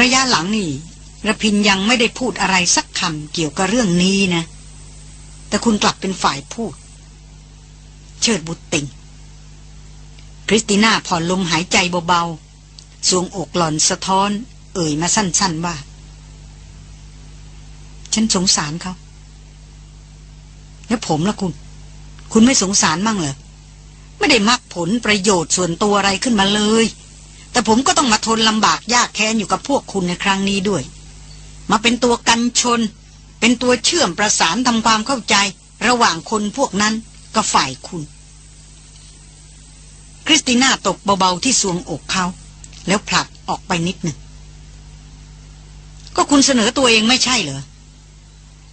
ระยะหลังนี่ระพินยังไม่ได้พูดอะไรสักคำเกี่ยวกับเรื่องนี้นะ แต่คุณกลับเป็นฝ่ายพูด เชิดบุตรติงคริสติน่าผ่อนลมหายใจเบาๆสวงอกหล่อนสะท้อน เอ่ยมาสั้นๆว่า ฉันสงสารเขาแล้วผมล่ะคุณ คุณไม่สงสารมั่งเหรอ ไม่ได้มักผลประโยชน์ส่วนตัวอะไรขึ้นมาเลย แต่ผมก็ต้องมาทนลำบากยากแค้นอยู่กับพวกคุณในครั้งนี้ด้วย มาเป็นตัวกันชน เป็นตัวเชื่อมประสานทำความเข้าใจ ระหว่างคนพวกนั้นกับฝ่ายคุณ คริสติน่าตกเบาๆที่สวงอกเขา แล้วผลักออกไปนิดหนึ่ง ก็คุณเสนอตัวเองไม่ใช่เหรอ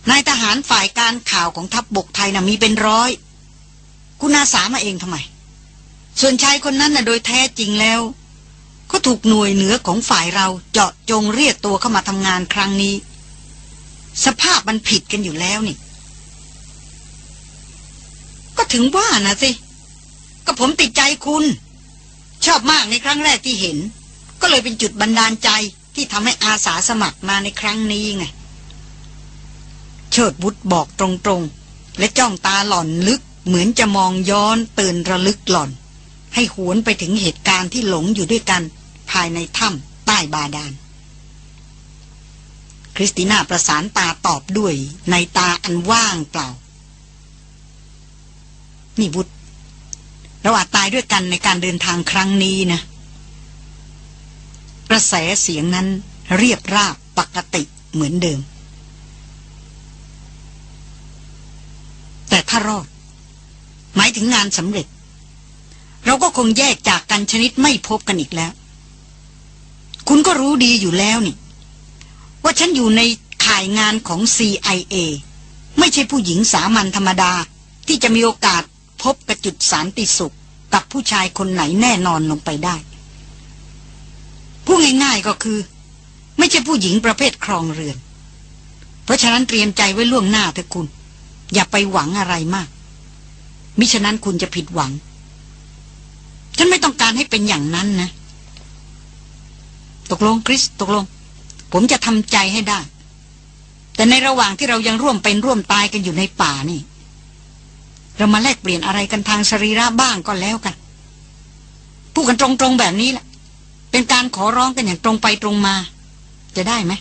นายทหารฝ่ายการข่าวของทัพบบกไทยนะ่ะมีเป็นร้อย คุณอาสามาเองทำไม ส่วนชายคนนั้นนะ่ะโดยแท้จริงแล้ว ก็ถูกหน่วยเหนือของฝ่ายเราเจาะจงเรียกตัวเข้ามาทำงานครั้งนี้ สภาพมันผิดกันอยู่แล้วนี่ ก็ถึงว่านะสิ ก็ผมติดใจคุณ ชอบมากในครั้งแรกที่เห็น ก็เลยเป็นจุดบันดาลใจที่ทำให้อาสาสมัครมาในครั้งนี้ไง เชิดบุตรบอกตรงๆ และจ้องตาหล่อนลึกเหมือนจะมองย้อนเตือนระลึกหล่อน ให้หวนไปถึงเหตุการณ์ที่หลงอยู่ด้วยกัน ภายในถ้ำใต้บาดาล คริสติน่าประสานตาตอบด้วยในตาอันว่างเปล่า นี่บุตรเราอาจตายด้วยกันในการเดินทางครั้งนี้นะ กระแสเสียงนั้นเรียบราบปกติเหมือนเดิม แต่ถ้ารอด หมายถึงงานสำเร็จ เราก็คงแยกจากกันชนิดไม่พบกันอีกแล้ว คุณก็รู้ดีอยู่แล้วนี่ ว่าฉันอยู่ในข่ายงานของ CIA ไม่ใช่ผู้หญิงสามัญธรรมดาที่จะมีโอกาสพบกระจุดสารติสุข กับผู้ชายคนไหนแน่นอนลงไปได้ผู้ง่ายๆก็คือ ไม่ใช่ผู้หญิงประเภทครองเรือน เพราะฉะนั้นเตรียมใจไว้ล่วงหน้าเถอะคุณ อย่าไปหวังอะไรมาก มิฉะนั้นคุณจะผิดหวัง ฉันไม่ต้องการให้เป็นอย่างนั้นนะ ตกลงคริสตกลง ผมจะทำใจให้ได้ แต่ในระหว่างที่เรายังร่วมเป็นร่วมตายกันอยู่ในป่านี่ เรามาแลกเปลี่ยนอะไรกันทางสรีระบ้างก็แล้วกันพูดกันตรงๆแบบนี้แหละ เป็นการขอร้องกันอย่างตรงไปตรงมา จะได้ไหม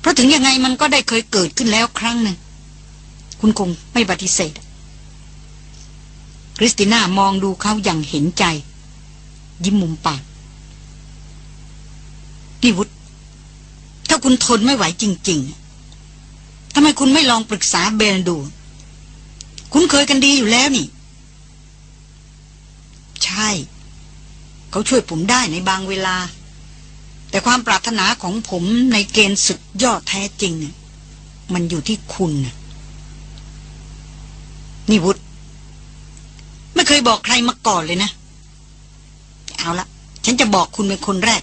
เพราะถึงยังไงมันก็ได้เคยเกิดขึ้นแล้วครั้งหนึ่งคุณคงไม่ปฏิเสธคริสติน่ามองดูเขาอย่างเห็นใจ ยิ้มมุมปาก นี่วุฒถ้าคุณทนไม่ไหวจริง ๆทำไมคุณไม่ลองปรึกษาเบนดู คุณเคยกันดีอยู่แล้วนี่ ใช่ เขาช่วยผมได้ในบางเวลา แต่ความปรารถนาของผมในเกณฑ์สุดยอดแท้จริง มันอยู่ที่คุณนะนี่วุฒไม่เคยบอกใครมาก่อนเลยนะ เอาละฉันจะบอกคุณเป็นคนแรก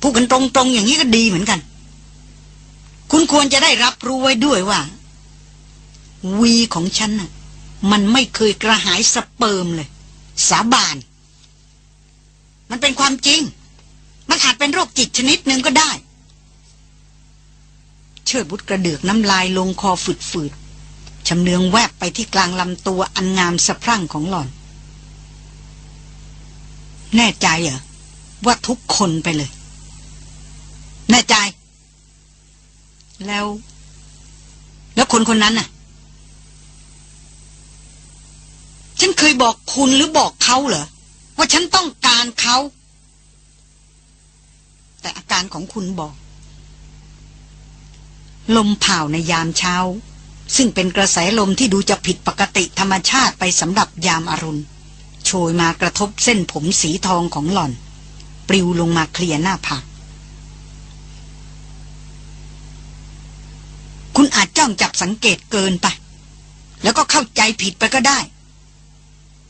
พูดกันตรงๆอย่างนี้ก็ดีเหมือนกัน คุณควรจะได้รับรู้ไว้ด้วยว่า วีของฉันน่ะ มันไม่เคยกระหายสเปิร์มเลย สาบาน มันเป็นความจริง มันอาจเป็นโรคจิตชนิดหนึ่งก็ได้ เชิดบุตรกระเดือกน้ำลายลงคอฝืดๆชำเนืองแวบไปที่กลางลำตัวอันงามสะพรั่งของหล่อน แน่ใจเหรอว่าทุกคนไปเลย แน่ใจ แล้ว แล้วคนคนนั้นน่ะ ฉันเคยบอกคุณหรือบอกเขาเหรอ ว่าฉันต้องการเขา แต่อาการของคุณบอก ลมเผาในยามเช้า ซึ่งเป็นกระแสลมที่ดูจะผิดปกติธรรมชาติไปสำหรับยามอารุณโชยมากระทบเส้นผมสีทองของหล่อน ปลิวลงมาเคลียหน้าผาก คุณอาจจ้องจับสังเกตเกินไป แล้วก็เข้าใจผิดไปก็ได้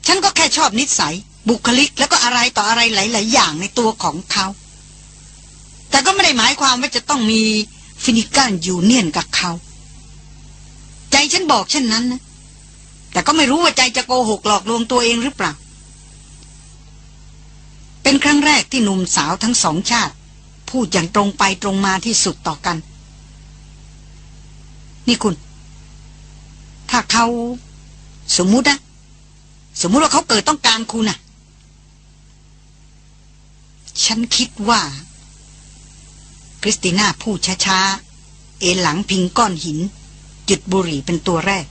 ฉันก็แค่ชอบนิสัย บุคลิกแล้วก็อะไรต่ออะไรหลาย ๆ อย่างในตัวของเขา แต่ก็ไม่ได้หมายความว่าจะต้องมีฟินิกันยูเนียนกับเขา ใจฉันบอกเช่นนั้นนะ แต่ก็ไม่รู้ว่าใจจะโกหกหลอกลวงตัวเองหรือเปล่า เป็นครั้งแรกที่หนุ่มสาวทั้งสองชาติ พูดอย่างตรงไปตรงมาที่สุดต่อกัน นี่คุณ ถ้าเขาสมมุตินะ สมมุติว่าเขาเกิดต้องการคุณน่ะ ฉันคิดว่า คริสติน่าพูดช้าๆ เอนหลังพิงก้อนหิน จุดบุหรี่เป็นตัวแรก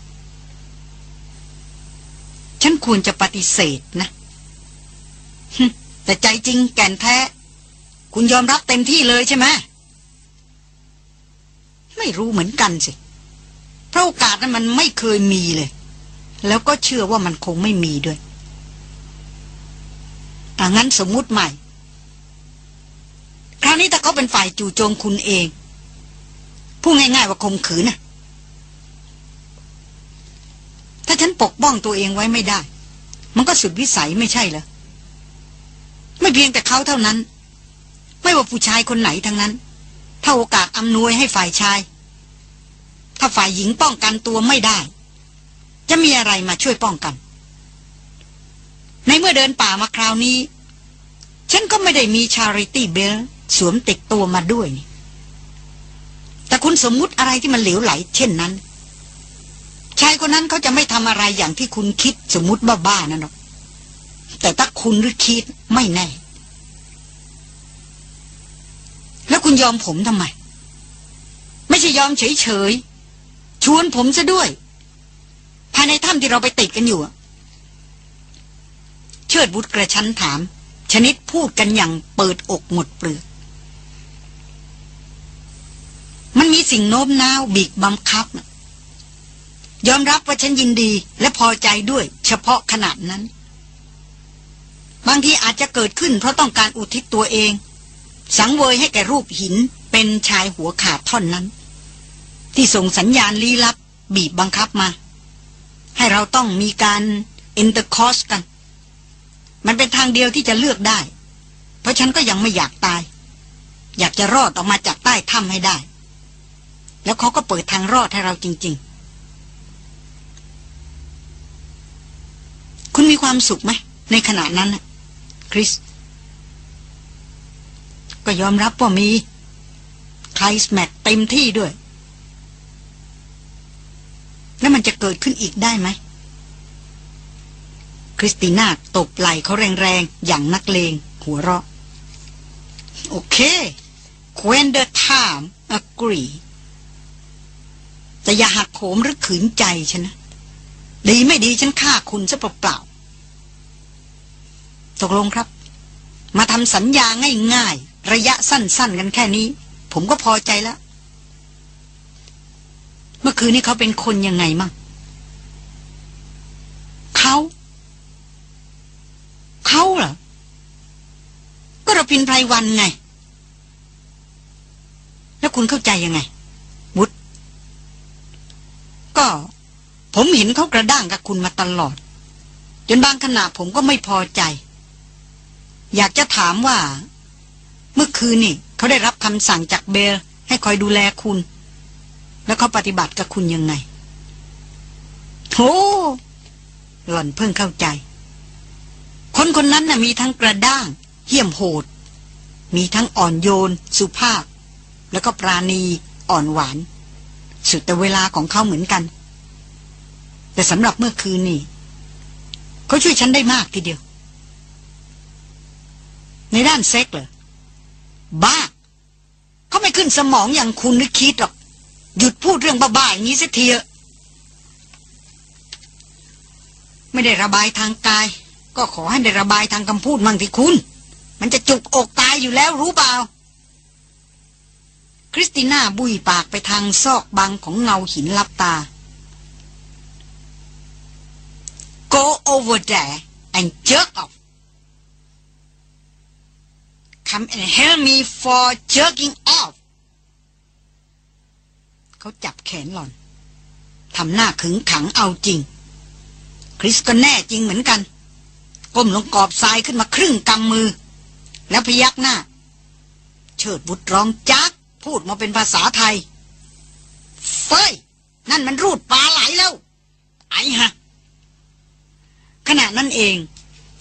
ฉันควรจะปฏิเสธนะแต่ใจจริงแก่นแท้ คุณยอมรับเต็มที่เลยใช่ไหมไม่รู้เหมือนกันสิเราะโอกาสนั้นมันไม่เคยมีเลย แล้วก็เชื่อว่ามันคงไม่มีด้วยถ้างั้นสมมุติใหม่ คราวนี้ถ้าเขาเป็นฝ่ายจู่โจมคุณเอง พูดง่ายๆว่าข่มขืนนะถ้าฉันปกป้องตัวเองไว้ไม่ได้ มันก็สุดวิสัยไม่ใช่เหรอ ไม่เพียงแต่เขาเท่านั้น ไม่ว่าผู้ชายคนไหนทั้งนั้น ถ้าโอกาสอำนวยให้ฝ่ายชาย ถ้าฝ่ายหญิงป้องกันตัวไม่ได้ จะมีอะไรมาช่วยป้องกัน ในเมื่อเดินป่ามาคราวนี้ ฉันก็ไม่ได้มีชาริตี้เบลสวมติดตัวมาด้วยนี่แต่คุณสมมุติอะไรที่มันเหลวไหล เช่นนั้น ชายคนนั้นเขาจะไม่ทำอะไรอย่างที่คุณคิดสมมุติบ้าๆนั่นหรอก แต่ถ้าคุณหรือคิดไม่แน่ แล้วคุณยอมผมทำไม ไม่ใช่ยอมเฉยๆ ชวนผมซะด้วย ภายในถ้ำที่เราไปติดกันอยู่ เชิดบุตรกระชั้นถาม ชนิดพูดกันอย่างเปิดอกหมดเปลือก มันมีสิ่งโน้มน้าวบีบบังคับ ยอมรับว่าฉันยินดีและพอใจด้วย เฉพาะขนาดนั้น บางทีอาจจะเกิดขึ้นเพราะต้องการอุทิศตัวเอง สังเวยให้แก่รูปหินเป็นชายหัวขาดท่อนนั้น ที่ส่งสัญญาณลี้ลับ บีบบังคับมา ให้เราต้องมีการ intercourse กัน มันเป็นทางเดียวที่จะเลือกได้ เพราะฉันก็ยังไม่อยากตาย อยากจะรอดออกมาจากใต้ถ้ำให้ได้ แล้วเขาก็เปิดทางรอดให้เราจริง ๆ คุณมีความสุขไหม ในขณะนั้นคริส ก็ยอมรับว่ามีไคลส์แมทเต็มที่ด้วย แล้วมัน จะเกิดขึ้นอีกได้ไหม คริสติน่าตบไหล่เขาแรงๆ อย่างนักเลง หัวเราะ OK when the time agree แต่อย่าหักโหมหรือขืนใจฉันนะ ดีไม่ดีฉันฆ่าคุณซะเปล่าๆตกลงครับ มาทำสัญญาง่ายๆ ระยะสั้นๆ กันแค่นี้ ผมก็พอใจแล้วเมื่อคืนนี้เขาเป็นคนยังไงมั่ง เขาเขาเหรอ ก็เราพินไพรวันไง แล้วคุณเข้าใจยังไง บุตรก็ผมเห็นเขากระด้างกับคุณมาตลอด จนบางขณะผมก็ไม่พอใจ อยากจะถามว่า เมื่อคืนนี่เขาได้รับคำสั่งจากเบล ให้คอยดูแลคุณ แล้วเขาปฏิบัติกับคุณยังไงโธ่ หล่อนเพิ่งเข้าใจ คนคนนั้นน่ะมีทั้งกระด้าง เหี้ยมโหด มีทั้งอ่อนโยน สุภาพ แล้วก็ปราณีอ่อนหวาน สุดแต่เวลาของเขาเหมือนกัน แต่สำหรับเมื่อคืนนี่เขาช่วยฉันได้มากทีเดียว ในด้านเซ็กเหรอบ้าเขาไม่ขึ้นสมองอย่างคุณนึกคิดหรอก หยุดพูดเรื่องบ้าๆอย่างนี้สักทีเถอะ ไม่ได้ระบายทางกาย ก็ขอให้ได้ระบายทางคำพูดมั่งที่คุณ มันจะจุกอกตายอยู่แล้วรู้เปล่า คริสติน่าบุยปากไปทางซอกบังของเงาหินลับตา Go over there and jerk off Come and help me for jerking off เขาจับแขนหล่อนทำหน้าขึงขังเอาจริง คริสก็แน่จริงเหมือนกัน ก้มลงกอบทรายขึ้นมาครึ่งกำมือ แล้วพยักหน้า เชิดบุตรร้องจัก พูดมาเป็นภาษาไทย เฟ้ย นั่นมันรูดปลาไหลแล้ว ไอ้ฮะ ขณะนั้นเอง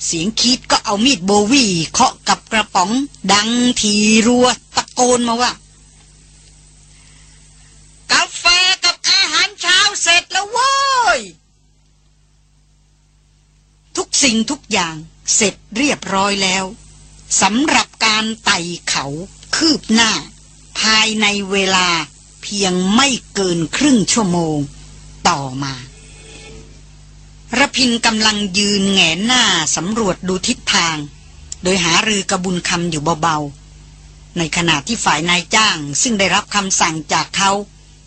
เสียงคิดก็เอามีดโบวี่เคาะกับกระป๋อง ดังทีรัวตะโกนมาว่า กาแฟกับอาหารเช้าเสร็จแล้วเว้ย ทุก สิ่งทุกอย่างเสร็จเรียบร้อยแล้วสำหรับการไต่เขาคืบหน้า ภายในเวลาเพียงไม่เกินครึ่งชั่วโมง ต่อมาระพินกำลังยืนแงนหน้าสำรวจดูทิศทาง โดยหารือกระบุญคำอยู่เบาๆ ในขณะที่ฝ่ายนายจ้างซึ่งได้รับคำสั่งจากเขา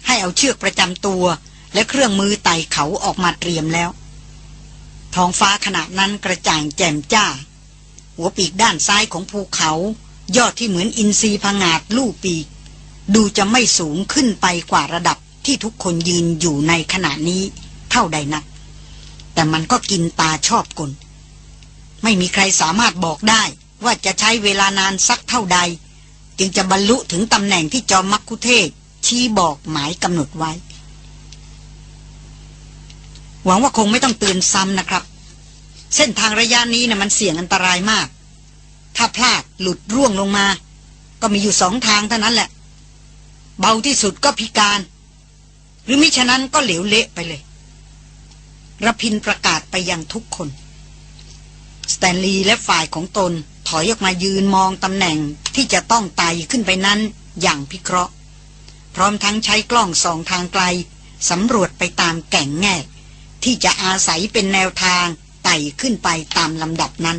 ให้เอาเชือกประจำตัวและเครื่องมือไต่เขาออกมาเตรียมแล้ว ท้องฟ้าขณะนั้นกระจ่างแจ่มจ้า หัวปีกด้านซ้ายของภูเขา ยอดที่เหมือนอินทรีพงาดลู่ปีก ดูจะไม่สูงขึ้นไปกว่าระดับที่ทุกคนยืนอยู่ในขณะนี้เท่าใดนัก แต่มันก็กินตาชอบกลไม่มีใครสามารถบอกได้ว่าจะใช้เวลานานสักเท่าใด จึงจะบรรลุถึงตำแหน่งที่จอมมักคุเทศชี้บอกหมายกำหนดไว้ หวังว่าคงไม่ต้องเตือนซ้ำนะครับ เส้นทางระยะนี้นะ่ะมันเสี่ยงอันตรายมาก ถ้าพลาดหลุดร่วงลงมา ก็มีอยู่สองทางเท่านั้นแหละ เบาที่สุดก็พิการ หรือมิฉะนั้นก็เหลวเละไปเลยระพินประกาศไปยังทุกคน สแตนลีย์และฝ่ายของตนถอยออกมายืนมองตำแหน่งที่จะต้องไต่ขึ้นไปนั้นอย่างพิเคราะห์ พร้อมทั้งใช้กล้องส่องทางไกลสำรวจไปตามแก่งแง่ ที่จะอาศัยเป็นแนวทางไต่ขึ้นไปตามลำดับนั้น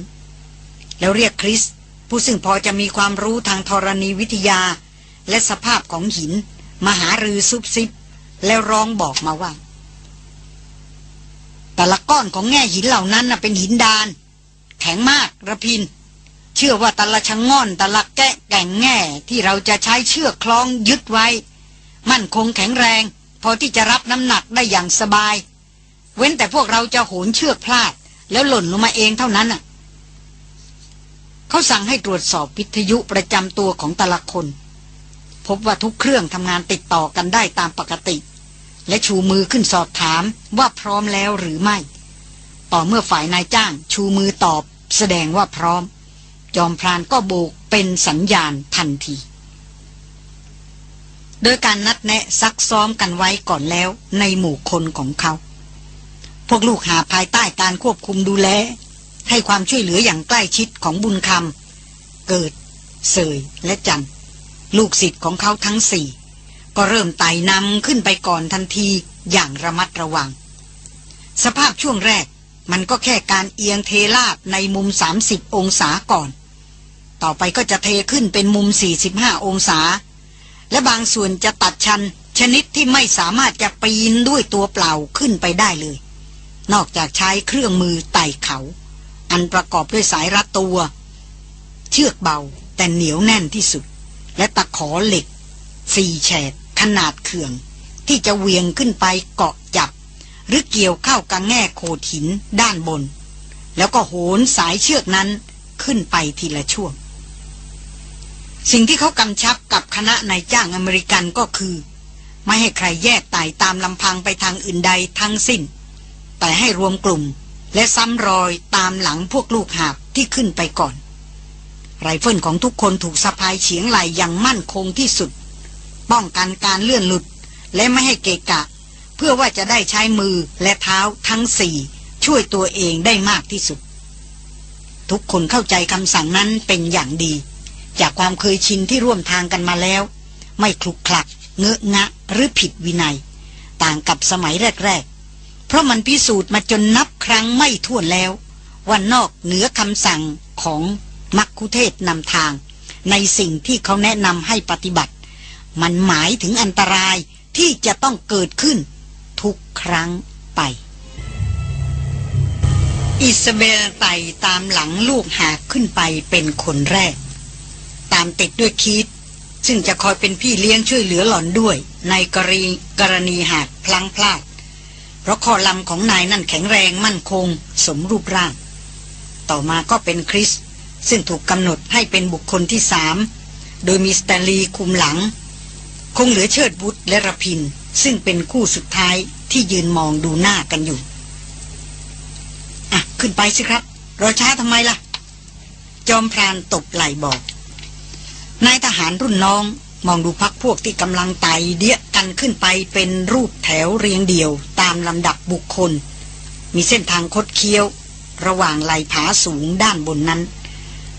แล้วเรียกคริส ผู้ซึ่งพอจะมีความรู้ทางธรณีวิทยา และสภาพของหิน มหารือซุบซิบ แล้วร้องบอกมาว่า แต่ละก้อนของแง่หินเหล่านั้นนะเป็นหินดาน แข็งมากระพิน เชื่อว่าแต่ละชะงง่อนแต่ละแกะแก่งแง่ที่เราจะใช้เชือกคล้องยึดไว้ มั่นคงแข็งแรง พอที่จะรับน้ำหนักได้อย่างสบาย เว้นแต่พวกเราจะโหนเชือกพลาด แล้วหล่นลงมาเองเท่านั้นน่ะเขาสั่งให้ตรวจสอบวิทยุประจำตัวของแต่ละคน พบว่าทุกเครื่องทำงานติดต่อกันได้ตามปกติ และชูมือขึ้นสอบถามว่าพร้อมแล้วหรือไม่ ต่อเมื่อฝ่ายนายจ้าง ชูมือตอบ แสดงว่าพร้อม จอมพรานก็โบกเป็นสัญญาณทันที โดยการนัดแนะซักซ้อมกันไว้ก่อนแล้วในหมู่คนของเขา พวกลูกหาภายใต้การควบคุมดูแล ให้ความช่วยเหลืออย่างใกล้ชิดของบุญคำเกิด เสยและจันลูกศิษย์ของเขาทั้งสี่ ก็เริ่มไต่นำขึ้นไปก่อนทันทีอย่างระมัดระวัง สภาพช่วงแรกมันก็แค่การเอียงเทลาดในมุม 30 องศาก่อน ต่อไปก็จะเทขึ้นเป็นมุม 45 องศา และบางส่วนจะตัดชันชนิดที่ไม่สามารถจะปีนด้วยตัวเปล่าขึ้นไปได้เลย นอกจากใช้เครื่องมือไต่เขา อันประกอบด้วยสายรัดตัว เชือกเบาแต่เหนียวแน่นที่สุด และตะขอเหล็กฟีแฉดขนาดเขื่อง ที่จะเวียงขึ้นไปเกาะจับ หรือเกี่ยวเข้ากับแง่โขดหินด้านบน แล้วก็โหนสายเชือกนั้นขึ้นไปทีละช่วง สิ่งที่เขากำชับกับคณะนายจ้างอเมริกันก็คือ ไม่ให้ใครแยกไต่ตามลำพังไปทางอื่นใดทั้งสิ้น แต่ให้รวมกลุ่ม และซ้ำรอยตามหลังพวกลูกหาบที่ขึ้นไปก่อน ไรเฟิลของทุกคนถูกสะพายเฉียงไหลอย่างมั่นคงที่สุด ป้องกันการเลื่อนหลุด และไม่ให้เกะกะ เพื่อว่าจะได้ใช้มือและเท้าทั้งสี่ ช่วยตัวเองได้มากที่สุด ทุกคนเข้าใจคำสั่งนั้นเป็นอย่างดี จากความเคยชินที่ร่วมทางกันมาแล้ว ไม่คลุกคลัก เงอะงะหรือผิดวินัย ต่างกับสมัยแรกๆ เพราะมันพิสูจน์มาจนนับครั้งไม่ถ้วนแล้ว ว่านอกเหนือคำสั่งของมักคุเทศนำทาง ในสิ่งที่เขาแนะนำให้ปฏิบัติ มันหมายถึงอันตรายที่จะต้องเกิดขึ้น ทุกครั้งไป อิสเบลไต่ตามหลังลูกหากขึ้นไปเป็นคนแรก ตามติดด้วยคีตซึ่งจะคอยเป็นพี่เลี้ยงช่วยเหลือหล่อนด้วย ในกรณีกรณีหากพลังพลาด เพราะคอลำของนายนั่นแข็งแรงมั่นคง สมรูปร่าง ต่อมาก็เป็นคริส ซึ่งถูกกำหนดให้เป็นบุคคลที่สามโดยมีสแตนลีคุมหลัง คงเหลือเชิดบุตรและระพิน ซึ่งเป็นคู่สุดท้ายที่ยืนมองดูหน้ากันอยู่ อะ ขึ้นไปสิครับ รอช้าทำไมล่ะ จอมพรานตบไหลบอก นายทหารรุ่นน้อง มองดูพักพวกที่กำลังไต่เดียกันขึ้นไปเป็นรูปแถวเรียงเดี่ยวตามลำดับบุคคล มีเส้นทางคดเคี้ยว ระหว่างไหลผาสูงด้านบนนั้น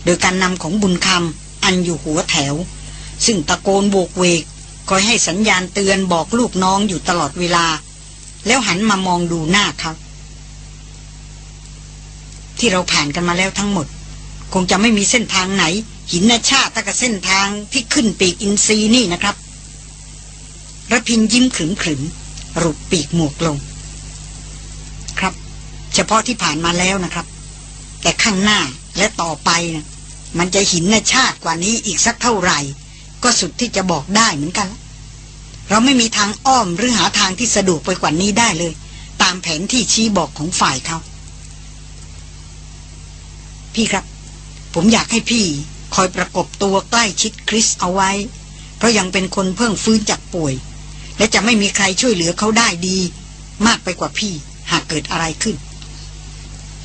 โดยการนำของบุญคำอันอยู่หัวแถว ซึ่งตะโกนโบกเวกคอยให้สัญญาณเตือนบอกลูกน้องอยู่ตลอดเวลา แล้วหันมามองดูหน้าเขาที่เราผ่านกันมาแล้วทั้งหมด คงจะไม่มีเส้นทางไหน หินชาติตะกับเส้นทางที่ขึ้นปีกอินซีนี่นะครับระพินยิ้มขรึมขรึมรุปปีกหมวกลง ครับ เฉพาะที่ผ่านมาแล้วนะครับ แต่ข้างหน้าและต่อไปนะมันจะหินชาติกว่านี้อีกสักเท่าไหร่ ก็สุดที่จะบอกได้เหมือนกัน เราไม่มีทางอ้อมหรือหาทางที่สะดวกไปกว่านี้ได้เลย ตามแผนที่ชี้บอกของฝ่ายเขา พี่ครับ ผมอยากให้พี่ คอยประกบตัวใกล้ชิดคริสเอาไว้ เพราะยังเป็นคนเพิ่งฟื้นจากป่วย และจะไม่มีใครช่วยเหลือเขาได้ดี มากไปกว่าพี่หากเกิดอะไรขึ้น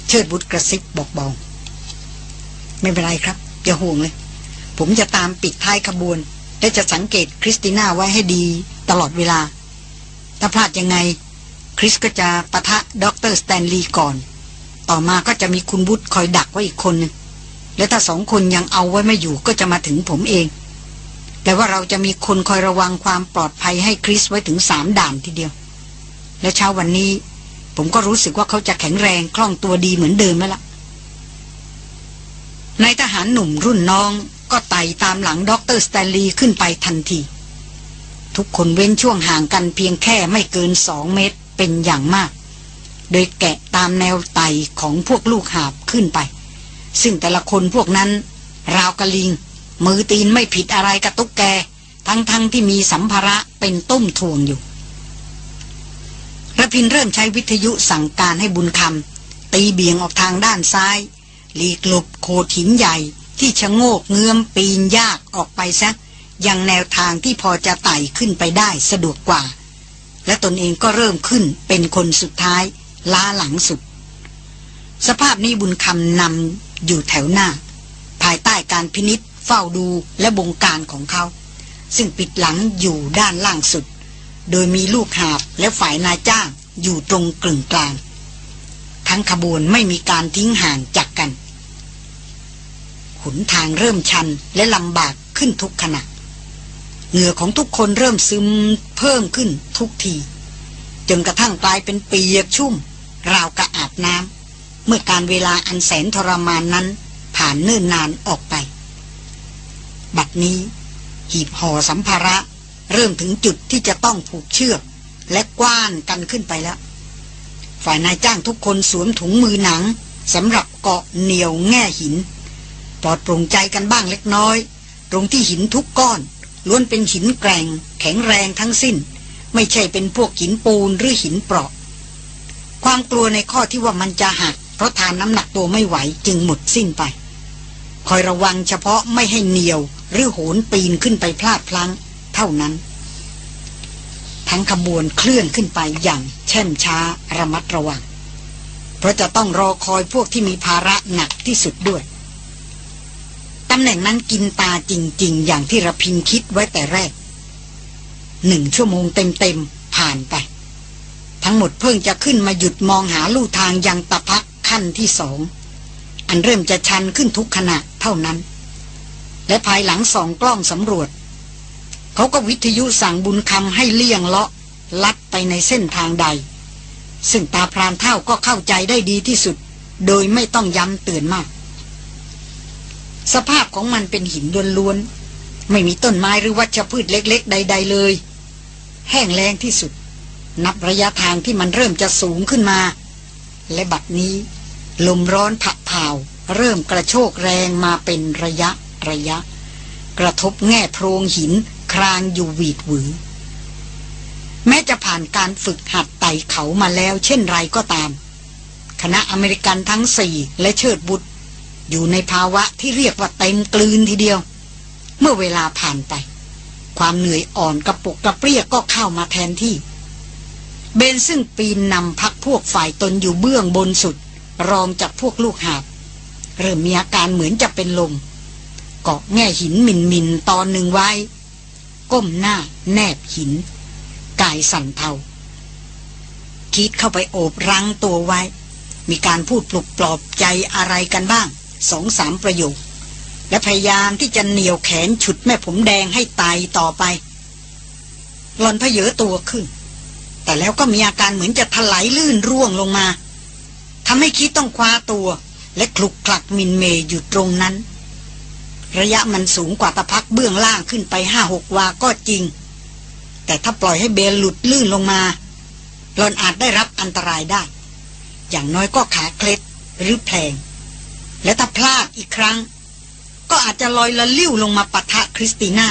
เชิดวุธกระซิบบอกเบาไม่เป็นไรครับอย่าห่วงเลย ผมจะตามปิดท้ายขบวน และจะสังเกตคริสติน่าไว้ให้ดีตลอดเวลา ถ้าพลาดยังไง คริสก็จะปะทะด็อกเตอร์สแตนลีย์ก่อน ต่อมาก็จะมีคุณวุธคอยดักไว้อีกคนนึง และถ้าสองคนยังเอาไว้ไม่อยู่ก็จะมาถึงผมเอง แต่ว่าเราจะมีคนคอยระวังความปลอดภัยให้คริสไว้ถึงสามด่านทีเดียว และเช้าวันนี้ ผมก็รู้สึกว่าเขาจะแข็งแรงคล่องตัวดีเหมือนเดิมแล้วล่ะนายทหารหนุ่มรุ่นน้องก็ไต่ตามหลังด็อกเตอร์สแตนลีย์ขึ้นไปทันที ทุกคนเว้นช่วงห่างกันเพียงแค่ไม่เกินสองเมตรเป็นอย่างมาก โดยเกาะตามแนวไต่ของพวกลูกหาบขึ้นไป ซึ่งแต่ละคนพวกนั้น ราวกะลิง มือตีนไม่ผิดอะไรกับตุ๊กแก ทั้งๆทที่มีสัมภาระเป็นต้มทวงอยู่ระพินเริ่มใช้วิทยุสั่งการให้บุญคำตีเบี่ยงออกทางด้านซ้าย หลีกหลบโคถินใหญ่ที่ชะโงกเงื้อมปีนยากออกไปซะยังแนวทางที่พอจะไต่ขึ้นไปได้สะดวกกว่า และตนเองก็เริ่มขึ้นเป็นคนสุดท้ายล้าหลังสุด สภาพนี้บุญคำนำ อยู่แถวหน้า ภายใต้การพินิษเฝ้าดูและบงการของเขา ซึ่งปิดหลังอยู่ด้านล่างสุด โดยมีลูกหาบและฝ่ายนายจ้างอยู่ตรงกลึงกลาง ทั้งขบวนไม่มีการทิ้งห่างจากกันหนทางเริ่มชันและลำบากขึ้นทุกขณะเหงื่อของทุกคนเริ่มซึมเพิ่มขึ้นทุกที จนกระทั่งกลายเป็นเปียกชุ่ม ราวกระอาบน้ำ เมื่อการเวลาอันแสนทรมานนั้น ผ่านเนิ่นนานออกไป บัดนี้ หีบห่อสัมภาระ เริ่มถึงจุดที่จะต้องผูกเชือก และกว้านกันขึ้นไปแล้ว ฝ่ายนายจ้างทุกคนสวมถุงมือหนังสำหรับเกาะเหนียวแง่หิน ปลอดโปร่งใจกันบ้างเล็กน้อย ตรงที่หินทุกก้อนล้วนเป็นหินแกร่ง แข็งแรงทั้งสิ้น ไม่ใช่เป็นพวกหินปูนหรือหินเปราะ ความกลัวในข้อที่ว่ามันจะหัก เพราะทานน้ำหนักตัวไม่ไหวจึงหมดสิ้นไป คอยระวังเฉพาะไม่ให้เหนียว หรือโหนปีนขึ้นไปพลาดพลั้ง เท่านั้น ทั้งขบวนเคลื่อนขึ้นไปอย่างเช่มช้าระมัดระวัง เพราะจะต้องรอคอยพวกที่มีภาระหนักที่สุดด้วยตำแหน่งนั้นกินตาจริง ๆ อย่างที่ระพินคิดไว้แต่แรกหนึ่งชั่วโมงเต็ม ๆ ผ่านไป ทั้งหมดเพิ่งจะขึ้นมาหยุดมองหาลู่ทางยังตะพัก ขั้นที่สอง อันเริ่มจะชันขึ้นทุกขณะเท่านั้น และภายหลังสองกล้องสำรวจ เขาก็วิทยุสั่งบุญคำให้เลี่ยงเลาะลัดไปในเส้นทางใด ซึ่งตาพรานเท่าก็เข้าใจได้ดีที่สุด โดยไม่ต้องย้ำเตือนมาก สภาพของมันเป็นหินล้วนๆ ไม่มีต้นไม้หรือวัชพืชเล็ก ๆ ใด ๆ เลย แห้งแล้งที่สุดนับระยะทางที่มันเริ่มจะสูงขึ้นมา และบัดนี้ ลมร้อนผักเผาเริ่มกระโชกแรงมาเป็นระยะระยะ กระทบแง่โพรงหินครางอยู่วีดหวือ แม้จะผ่านการฝึกหัดไต่เขามาแล้วเช่นไรก็ตาม คณะอเมริกันทั้งสี่และเชิดบุตร อยู่ในภาวะที่เรียกว่าเต็มกลืนทีเดียว เมื่อเวลาผ่านไป ความเหนื่อยอ่อนกระปุกกระเปรี้ยก็เข้ามาแทนที่ เบนซึ่งปีนนำพักพวกฝ่ายตนอยู่เบื้องบนสุด รองจากพวกลูกหาบเริ่มมีอาการเหมือนจะเป็นลมเกาะแง่หินมินมินตอนหนึ่งไว้ ก้มหน้าแนบหิน กายสั่นเทาคิดเข้าไปโอบรั้งตัวไว้ มีการพูดปลุกปลอบใจอะไรกันบ้างสองสามประโยค และพยายามที่จะเหนียวแขนฉุดแม่ผมแดงให้ตายต่อไปหลอนพเยอตัวขึ้น แต่แล้วก็มีอาการเหมือนจะถลายลื่นร่วงลงมา ทำให้คิดต้องคว้าตัว และคลุกคลักมินเมย์อยู่ตรงนั้น ระยะมันสูงกว่าตะพักเบื้องล่างขึ้นไปห้าหกวาก็จริง แต่ถ้าปล่อยให้เบลหลุดลื่นลงมาหลอนอาจได้รับอันตรายได้ อย่างน้อยก็ขาเคล็ดหรือแผลง และถ้าพลาดอีกครั้ง ก็อาจจะลอยละลิ้วลงมาปะทะคริสติน่า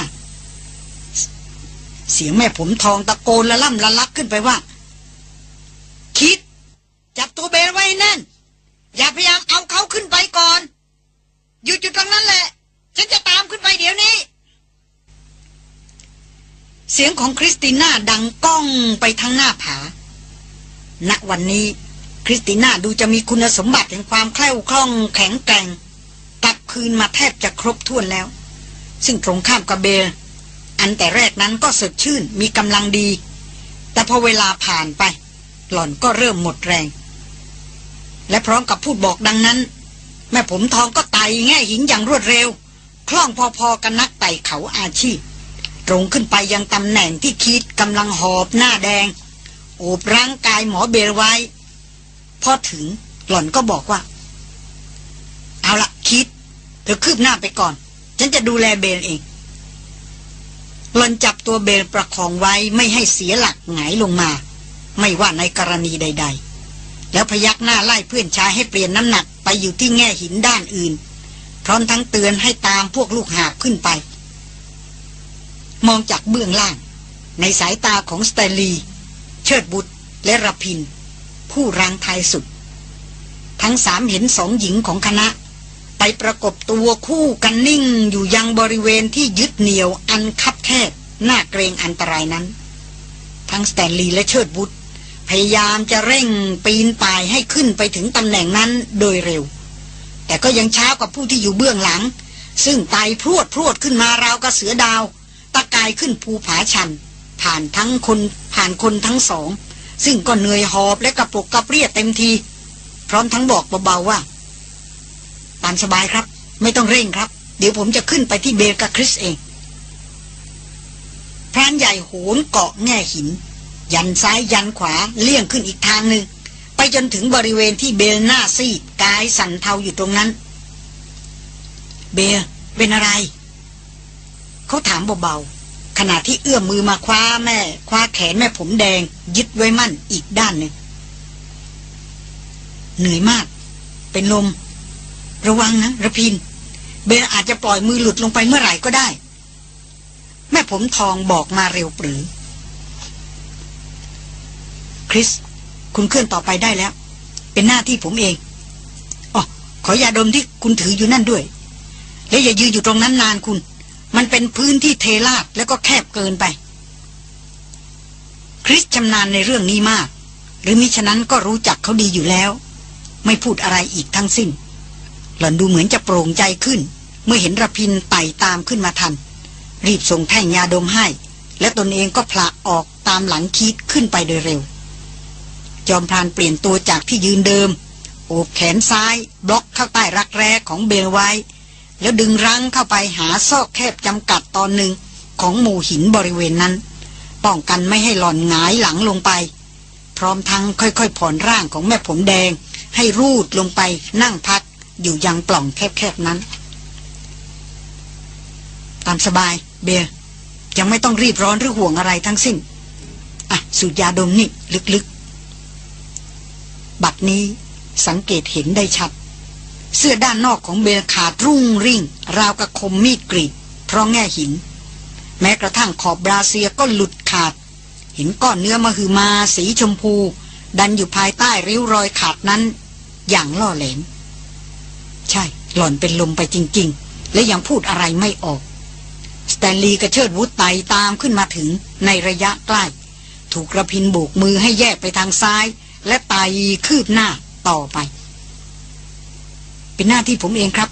เสียงแม่ผมทองตะโกนละล่ำละลักขึ้นไปว่า จับตัวเบลไว้แน่น อย่าพยายามเอาเขาขึ้นไปก่อนอยู่จุดตรงนั้นแหละ ฉันจะตามขึ้นไปเดี๋ยวนี้ เสียงของคริสติน่าดังก้องไปทั้งหน้าผา ณ วันนี้คริสติน่าดูจะมีคุณสมบัติแห่งความแคล่วคล่องแข็งแกร่ง กลับคืนมาแทบจะครบถ้วนแล้ว ซึ่งตรงข้ามกับเบลอันแต่แรกนั้นก็สดชื่นมีกำลังดี แต่พอเวลาผ่านไป หล่อนก็เริ่มหมดแรง และพร้อมกับพูดบอกดังนั้น แม่ผมทองก็ไต่แง่หินอย่างรวดเร็ว คล่องพอๆกันนักไต่เขาอาชีพ ตรงขึ้นไปยังตำแหน่งที่คิดกำลังหอบหน้าแดงโอบร่างกายหมอเบลไว้ พอถึงหล่อนก็บอกว่า เอาละคิด เธอคืบหน้าไปก่อน ฉันจะดูแลเบลเองหล่อนจับตัวเบลประคองไว้ไม่ให้เสียหลักหงายลงมา ไม่ว่าในกรณีใด ๆ แล้วพยักหน้าไล่เพื่อนชายให้เปลี่ยนน้ำหนักไปอยู่ที่แง่หินด้านอื่น พร้อมทั้งเตือนให้ตามพวกลูกหาบขึ้นไป มองจากเบื้องล่าง ในสายตาของสเตลี เชิดบุตรและรพิน ผู้รังทายสุด ทั้งสามเห็นสองหญิงของคณะ ไปประกบตัวคู่กันนิ่งอยู่ยังบริเวณที่ยึดเหนี่ยวอันคับแคบน่าเกรงอันตรายนั้น ทั้งสแตนลีและเชิดบุตร พยายามจะเร่งปีนป่ายให้ขึ้นไปถึงตำแหน่งนั้นโดยเร็ว แต่ก็ยังช้ากว่าผู้ที่อยู่เบื้องหลัง ซึ่งไต่พรวดพรวดขึ้นมาราวกระเสือดาว ตะกายขึ้นภูผาชัน ผ่านทั้งคนผ่านคนทั้งสอง ซึ่งก็เหนื่อยหอบและกระปกกระเปรี้ยเต็มที พร้อมทั้งบอกเบาๆว่าตามสบายครับ ไม่ต้องเร่งครับ เดี๋ยวผมจะขึ้นไปที่เบลกับคริสเองพรานใหญ่โหนเกาะแง่หิน ยันซ้ายยันขวาเลี่ยงขึ้นอีกทางหนึ่งไปจนถึงบริเวณที่เบลหน้าซีดกายสั่นเทาอยู่ตรงนั้น เบลเป็นอะไร เขาถามเบาๆขณะที่เอื้อมมือมาคว้าแม่ คว้าแขนแม่ผมแดง ยึดไว้มั่นอีกด้านหนึ่งเหนื่อยมาก เป็นลม ระวังนะระพิน เบลอาจจะปล่อยมือหลุดลงไปเมื่อไหร่ก็ได้ แม่ผมทองบอกมาเร็วปรือ ริส คุณเคลื่อนต่อไปได้แล้ว เป็นหน้าที่ผมเองอ๋อขอยาดมที่คุณถืออยู่นั่นด้วย แล้วอย่ายืนอยู่ตรงนั้นนานคุณ มันเป็นพื้นที่เทลาดแล้วก็แคบเกินไป คริสชำนาญในเรื่องนี้มาก หรือมิฉะนั้นก็รู้จักเขาดีอยู่แล้ว ไม่พูดอะไรอีกทั้งสิ้น หล่อนดูเหมือนจะโปร่งใจขึ้น เมื่อเห็นระพินไต่ตามขึ้นมาทัน รีบส่งแท่งยาดมให้และตนเองก็ผละออกตามหลังคิดขึ้นไปโดยเร็ว จอมพรานเปลี่ยนตัวจากที่ยืนเดิม โอบแขนซ้าย บล็อกเข้าใต้รักแร้ของเบลไว้ แล้วดึงรั้งเข้าไปหาซอกแคบจำกัดตอนหนึ่งของหมู่หินบริเวณนั้น ป้องกันไม่ให้หล่อนหงายหลังลงไป พร้อมทั้งค่อยๆผ่อนร่างของแม่ผมแดง ให้รูดลงไปนั่งพักอยู่ยังปล่องแคบๆนั้น ตามสบายเบลยังไม่ต้องรีบร้อนหรือห่วงอะไรทั้งสิ้น อะ สูดยาดมนี่ ลึกๆ บัดนี้สังเกตเห็นได้ชัด เสื้อด้านนอกของเบลขาดรุ่งริ่ง ราวกับคมมีดกรีด เพราะแง่หิน แม้กระทั่งขอบบราเซียก็หลุดขาด เห็นก้อนเนื้อมหึมาสีชมพู ดันอยู่ภายใต้ริ้วรอยขาดนั้น อย่างล่อแหลมใช่หล่อนเป็นลมไปจริง ๆ และยังพูดอะไรไม่ออก สแตนลีย์กระเชิดวุฒไตตามขึ้นมาถึงในระยะใกล้ ถูกกระพินโบกมือให้แยกไปทางซ้าย และไตคืบหน้าต่อไป เป็นหน้าที่ผมเองครับ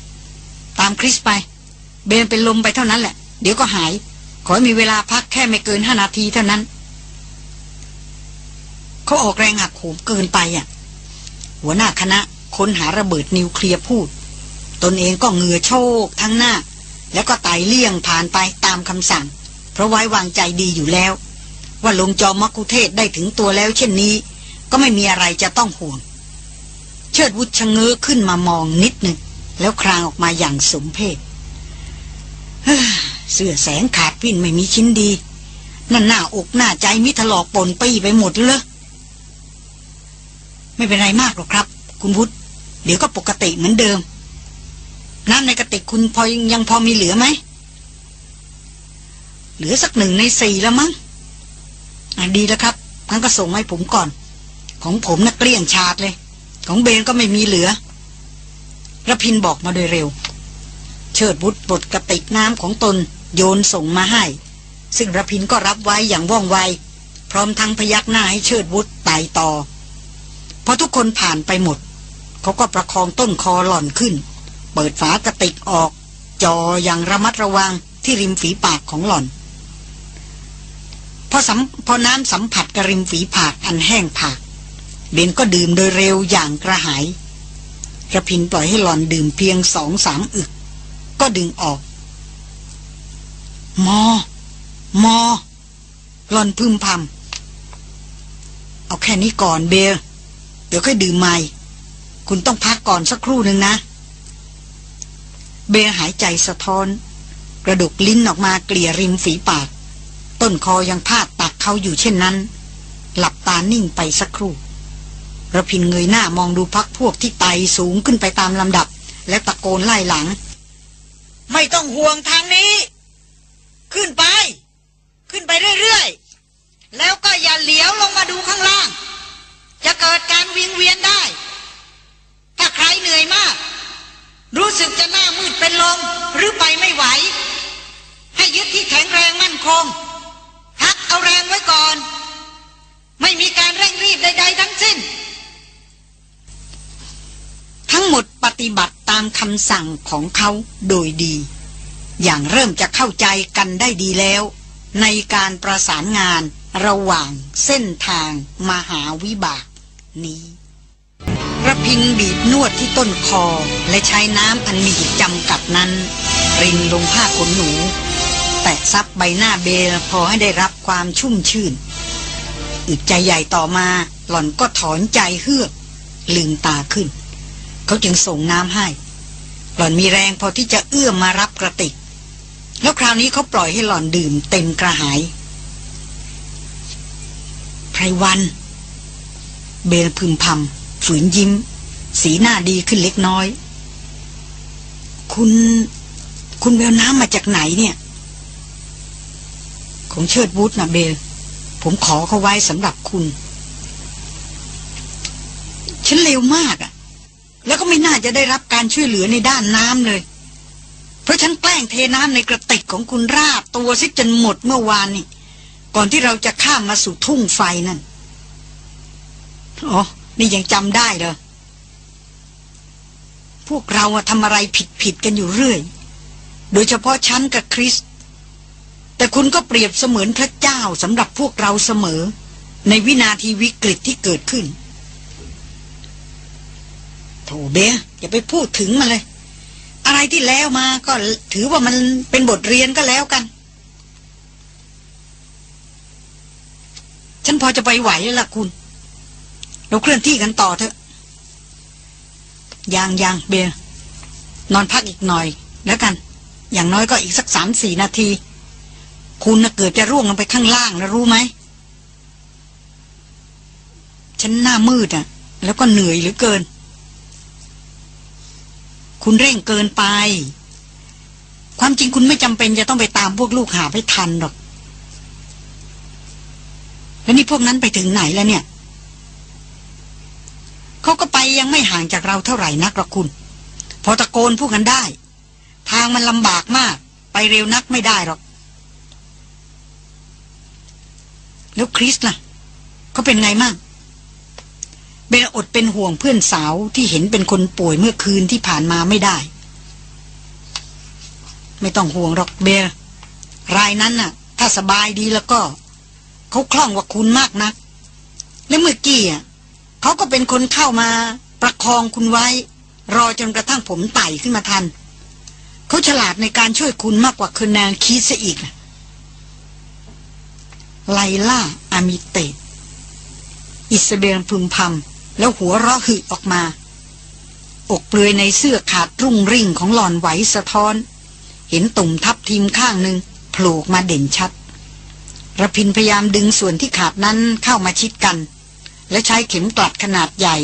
ตามคริสไป เบนเป็นลมไปเท่านั้นแหละ เดี๋ยวก็หาย ขอให้มีเวลาพักแค่ไม่เกินห้านาทีเท่านั้น เขาออกแรงหักโหมเกินไปอะ หัวหน้าคณะค้นหาระเบิดนิวเคลียร์พูด ตนเองก็เหงื่อโชกทั้งหน้า แล้วก็ไต่เลี่ยงผ่านไปตามคำสั่ง เพราะไว้วางใจดีอยู่แล้ว ว่าลงจอมักคุเทศได้ถึงตัวแล้วเช่นนี้ ก็ไม่มีอะไรจะต้องห่วง เชิดวุฒชะเง้อขึ้นมามองนิดหนึ่ง แล้วครางออกมาอย่างสมเพชเสื้อแสงขาดวิ่นไม่มีชิ้นดี นั่นหน้าอกหน้าใจมิถลอกปนปี้ไปหมดเลยไม่เป็นไรมากหรอกครับ คุณวุฒเดี๋ยวก็ปกติเหมือนเดิม น้ำในกระติกคุณพอยังพอมีเหลือไหม เหลือสักหนึ่งในสี่แล้วมั้งดีแล้วครับงั้นก็ส่งให้ผมก่อน ของผมน่ะเกลี้ยงชาดเลย ของเบนก็ไม่มีเหลือระพินบอกมาโดยเร็ว เชิดบุตรบดกระติกน้ำของตนโยนส่งมาให้ ซึ่งระพินก็รับไว้อย่างว่องไว พร้อมทั้งพยักหน้าให้เชิดบุตรไต่ต่อพอทุกคนผ่านไปหมด เขาก็ประคองต้นคอหล่อนขึ้น เปิดฝากระติกออก จออย่างระมัดระวังที่ริมฝีปากของหล่อนพอสพอน้ำสัมผัสกับริมฝีปากอันแห้งผาก เบนก็ดื่มโดยเร็วอย่างกระหายกระพินปล่อยให้หลอนดื่มเพียงสองสามอึก ก็ดึงออก มอ มอ หลอนพึมพำเอาแค่นี้ก่อนเบลเดี๋ยวค่อยดื่มใหม่ คุณต้องพักก่อนสักครู่หนึ่งนะ เบลหายใจสะท้อน กระดกลิ้นออกมาเกลี่ยริมฝีปาก ต้นคอยังพาดตักเขาอยู่เช่นนั้น หลับตานิ่งไปสักครู่ ระพินเงยหน้ามองดูพักพวกที่ไต่สูงขึ้นไปตามลำดับ และตะโกนไล่หลัง ไม่ต้องห่วงทางนี้ ขึ้นไป ขึ้นไปเรื่อยๆ แล้วก็อย่าเหลียวลงมาดูข้างล่าง จะเกิดการวิงเวียนได้ ถ้าใครเหนื่อยมาก รู้สึกจะหน้ามืดเป็นลมหรือไปไม่ไหว ให้ยึดที่แข็งแรงมั่นคงพักเอาแรงไว้ก่อน ไม่มีการเร่งรีบใดๆทั้งสิ้น ทั้งหมดปฏิบัติตามคำสั่งของเขาโดยดี อย่างเริ่มจะเข้าใจกันได้ดีแล้ว ในการประสานงานระหว่างเส้นทางมหาวิบากนี้ระพินบีบนวดที่ต้นคอและใช้น้ำอันมีจำกัดนั้น รินลงผ้าขนหนู แตะซับใบหน้าเบลพอให้ได้รับความชุ่มชื่นอึดใจใหญ่ต่อมาหล่อนก็ถอนใจเฮือก ลืมตาขึ้น เขาจึงส่งน้ำให้ หล่อนมีแรงพอที่จะเอื้อมมารับกระติก แล้วคราวนี้เขาปล่อยให้หล่อนดื่มเต็มกระหายไพรวัน เบลพึมพำฝืนยิ้ม สีหน้าดีขึ้นเล็กน้อย คุณ คุณเบลน้ำมาจากไหนเนี่ย ของเชิดวูดนะเบล ผมขอเขาไว้สำหรับคุณ ฉันเร็วมากอะ แล้วก็ไม่น่าจะได้รับการช่วยเหลือในด้านน้ำเลย เพราะฉันแกล้งเทน้ำในกระติกของคุณราบตัวซิจนหมดเมื่อวานนี่ก่อนที่เราจะข้ามมาสู่ทุ่งไฟนั่นอ๋อ นี่ยังจำได้เหรอ พวกเราทำอะไรผิดผิดกันอยู่เรื่อย โดยเฉพาะฉันกับคริส แต่คุณก็เปรียบเสมือนพระเจ้าสำหรับพวกเราเสมอ ในวินาทีวิกฤตที่เกิดขึ้น โถเบียอย่าไปพูดถึงมันเลย อะไรที่แล้วมาก็ถือว่ามันเป็นบทเรียนก็แล้วกัน ฉันพอจะไปไหวแล้วล่ะคุณ เราเคลื่อนที่กันต่อเถอะยังยังเบียนอนพักอีกหน่อยแล้วกัน อย่างน้อยก็อีกสักสามสี่นาที คุณน่ะเกิดจะร่วงลงไปข้างล่างแล้วรู้ไหมฉันหน้ามืดอะ แล้วก็เหนื่อยเหลือเกิน คุณเร่งเกินไป ความจริงคุณไม่จำเป็นจะต้องไปตามพวกลูกหาไปทันหรอก แล้วนี่พวกนั้นไปถึงไหนแล้วเนี่ย เขาก็ไปยังไม่ห่างจากเราเท่าไหร่นักหรอกคุณ พอตะโกนพวกกันได้ ทางมันลำบากมาก ไปเร็วนักไม่ได้หรอก แล้วคริสล่ะ เขาเป็นไงมั่ง เบลอดเป็นห่วงเพื่อนสาวที่เห็นเป็นคนป่วยเมื่อคืนที่ผ่านมาไม่ได้ ไม่ต้องห่วงหรอกเบลรายนั้นน่ะ ถ้าสบายดีแล้วก็ เขาคล่องกว่าคุณมากนัก และเมื่อกี้อะเขาก็เป็นคนเข้ามาประคองคุณไว้ รอจนกระทั่งผมไต่ขึ้นมาทัน เขาฉลาดในการช่วยคุณมากกว่าคืนนางคิดซะอีกนะไลล่าอามิเตตอิสเบลพึมพำ แล้วหัวเราะหึออกมา อกเปลือยในเสื้อขาดรุ่งริ่งของหลอนไหวสะท้อน เห็นตุ่มทับทิมข้างหนึ่งโผล่มาเด่นชัดระพินพยายามดึงส่วนที่ขาดนั้นเข้ามาชิดกัน และใช้เข็มกลัดขนาดใหญ่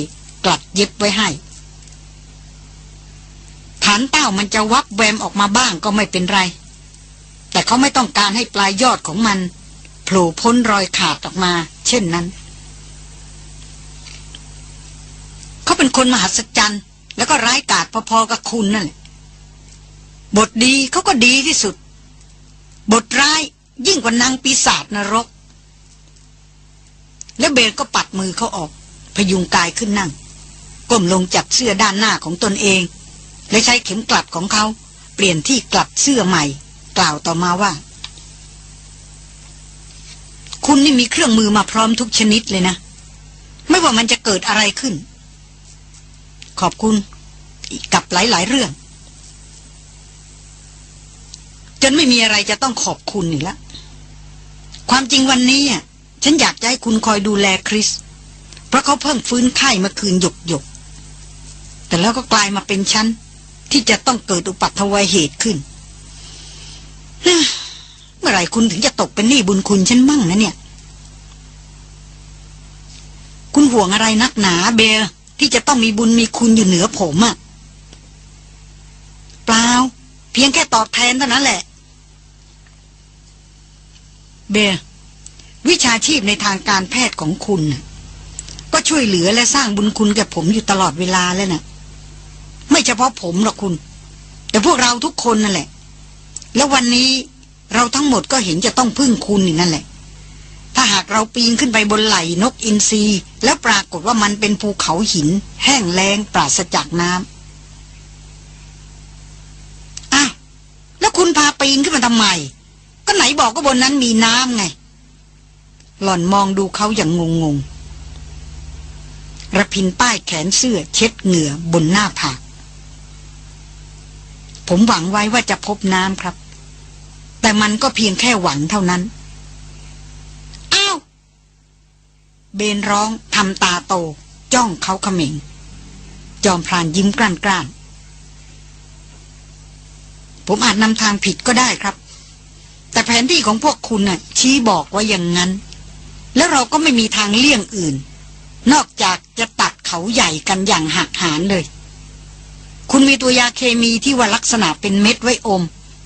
กลัดเย็บไว้ให้ ฐานเต้ามันจะวับแวมออกมาบ้างก็ไม่เป็นไร แต่เขาไม่ต้องการให้ปลายยอดของมันโผล่พ้นรอยขาดออกมา เช่นนั้น เป็นคนมหัศจรรย์แล้วก็ร้ายกาจพอๆกับคุณนั่นแหละบทดีเขาก็ดีที่สุด บทร้ายยิ่งกว่านางปีศาจนรก แล้วเบลก็ปัดมือเขาออก พยุงกายขึ้นนั่ง ก้มลงจับเสื้อด้านหน้าของตนเอง และใช้เข็มกลัดของเขา เปลี่ยนที่กลัดเสื้อใหม่ กล่าวต่อมาว่า คุณนี่มีเครื่องมือมาพร้อมทุกชนิดเลยนะ ไม่ว่ามันจะเกิดอะไรขึ้น ขอบคุณกับหลาย ๆ เรื่อง จนไม่มีอะไรจะต้องขอบคุณนี่ละความจริงวันนี้อะฉันอยากจะให้คุณคอยดูแลคริส เพราะเขาเพิ่งฟื้นไข้เมื่อคืนหยกหยกแต่แล้วก็กลายมาเป็นฉัน ที่จะต้องเกิดอุปัตวายเหตุขึ้น เมื่อไหร่คุณถึงจะตกเป็นหนี้บุญคุณฉันมั่งนะเนี่ย คุณห่วงอะไรนักหนาเบล ที่จะต้องมีบุญมีคุณอยู่เหนือผมอะเปล่า เพียงแค่ตอบแทนเท่านั้นแหละ เบลวิชาชีพในทางการแพทย์ของคุณ ก็ช่วยเหลือและสร้างบุญคุณแก่ผมอยู่ตลอดเวลาแล้วนะ่ะ ไม่เฉพาะผมหรอกคุณ แต่พวกเราทุกคนนั่นแหละ แล้ววันนี้เราทั้งหมดก็เห็นจะต้องพึ่งคุณนี่นั่นแหละ ถ้าหากเราปีนขึ้นไปบนไหล่นกอินทรีแล้วปรากฏว่ามันเป็นภูเขาหิน แห้งแล้งปราศจากน้ำอ้าวแล้วคุณพาปีนขึ้นมาทำไม ก็ไหนบอกว่าบนนั้นมีน้ำไง หล่อนมองดูเขาอย่างงงงระพินป้ายแขนเสื้อเช็ดเหงื่อบนหน้าผาก ผมหวังไว้ว่าจะพบน้ำครับ แต่มันก็เพียงแค่หวังเท่านั้น อ้าว เบนร้องทำตาโต จ้องเขาเขม็งจอมพรานยิ้มกล้านกล้านผมอาจนำทางผิดก็ได้ครับ แต่แผนที่ของพวกคุณน่ะ ชี้บอกว่าอย่างนั้น แล้วเราก็ไม่มีทางเลี่ยงอื่น นอกจากจะตัดเขาใหญ่กันอย่างหักหานเลย คุณมีตัวยาเคมีที่ว่าลักษณะเป็นเม็ดไว้อม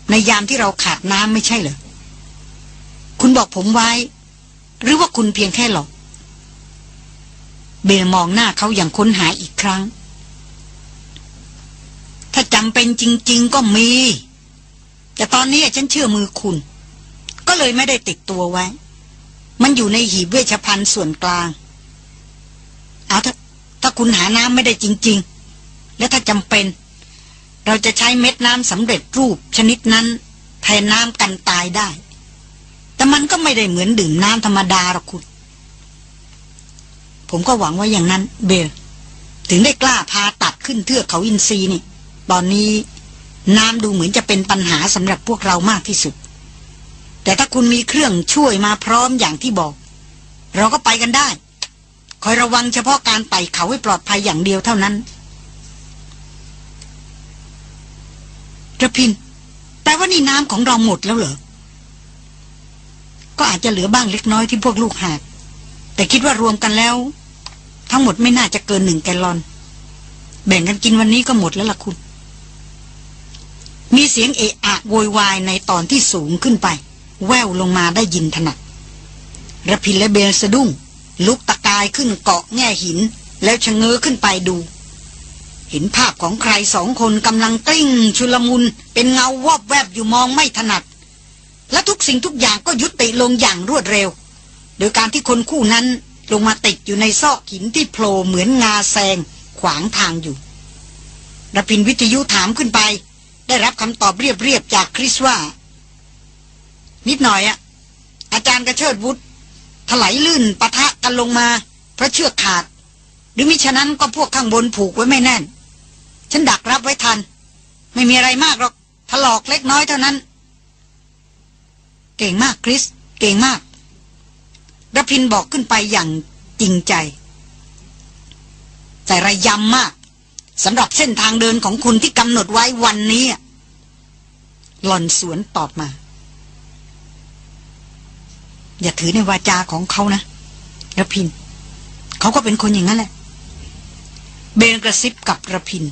ในยามที่เราขาดน้ำไม่ใช่เหรอ คุณบอกผมไว้ หรือว่าคุณเพียงแค่หลอก เบลมองหน้าเขาอย่างค้นหาอีกครั้ง ถ้าจำเป็นจริง ๆ ก็มี แต่ตอนนี้ฉันเชื่อมือคุณ ก็เลยไม่ได้ติดตัวไว้ มันอยู่ในหีบเวชภัณฑ์ส่วนกลาง เอาถ้าถ้าคุณหาน้ำไม่ได้จริง ๆ และถ้าจำเป็น เราจะใช้เม็ดน้ำสำเร็จรูปชนิดนั้น แทนน้ำกันตายได้ แต่มันก็ไม่ได้เหมือนดื่มน้ำธรรมดาหรอกคุณ ผมก็หวังว่าอย่างนั้นเบลถึงได้กล้าพาตัดขึ้นเทือกเขาอินซีนี่ ตอนนี้น้ำดูเหมือนจะเป็นปัญหาสำหรับพวกเรามากที่สุด แต่ถ้าคุณมีเครื่องช่วยมาพร้อมอย่างที่บอก เราก็ไปกันได้ คอยระวังเฉพาะการไต่เขาให้ปลอดภัยอย่างเดียวเท่านั้นระพินแต่ว่านี่น้ำของเราหมดแล้วเหรอ ก็อาจจะเหลือบ้างเล็กน้อยที่พวกลูกหาดแต่คิดว่ารวมกันแล้ว ทั้งหมดไม่น่าจะเกินหนึ่งแกลลอน แบ่งกันกินวันนี้ก็หมดแล้วล่ะคุณ มีเสียงเอะอะโวยวายในตอนที่สูงขึ้นไป แววลงมาได้ยินถนัดระพินและเบลสะดุ้ง ลุกตะกายขึ้นเกาะแง่หิน แล้วชะเง้อขึ้นไปดู เห็นภาพของใครสองคนกำลังกลิ้ง ชุลมุน เป็นเงาวอบแวบอยู่มองไม่ถนัด และทุกสิ่งทุกอย่างก็ยุติลงอย่างรวดเร็ว โดยการที่คนคู่นั้น ลงมาติดอยู่ในซอกหินที่โผล่เหมือนงาแซงขวางทางอยู่ระพินวิทยุถามขึ้นไป ได้รับคำตอบเรียบๆจากคริสว่า นิดหน่อยอะอาจารย์กระเชิดวุฒถลายลื่นปะทะกันลงมา เพราะเชือกขาด หรือมิฉะนั้นก็พวกข้างบนผูกไว้ไม่แน่น ฉันดักรับไว้ทัน ไม่มีอะไรมากหรอกถลอกเล็กน้อยเท่านั้น เก่งมากคริส เก่งมาก รพินบอกขึ้นไปอย่างจริงใจ แต่ระยำมากสำหรับเส้นทางเดินของคุณที่กำหนดไว้วันนี้หล่อนสวนตอบมา อย่าถือในวาจาของเขานะระพิน เขาก็เป็นคนอย่างนั้นแหละ เบนกระซิบกับระพิน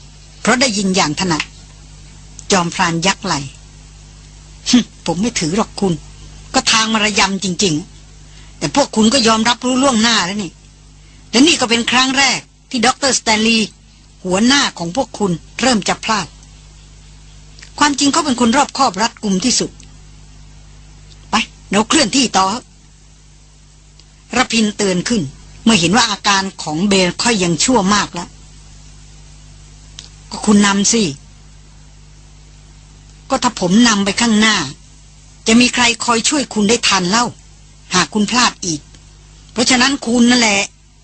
เพราะได้ยินอย่างถนัดจอมพรานยักไหลผมไม่ถือหรอกคุณ ก็ทางมารยำจริง ๆ แต่พวกคุณก็ยอมรับรู้ล่วงหน้าแล้วนี่และนี่ก็เป็นครั้งแรกที่ด็อกเตอร์สแตนลีย์หัวหน้าของพวกคุณเริ่มจะพลาด ความจริงเขาเป็นคนรอบคอบรัดกุมที่สุด ไปเราเคลื่อนที่ต่อรพินทร์เตือนขึ้น เมื่อเห็นว่าอาการของเบลค่อยยังชั่วมากแล้ว ก็คุณนำสิ ก็ถ้าผมนำไปข้างหน้า จะมีใครคอยช่วยคุณได้ทันเล่า หากคุณพลาดอีก เพราะฉะนั้นคุณนั่นแหละ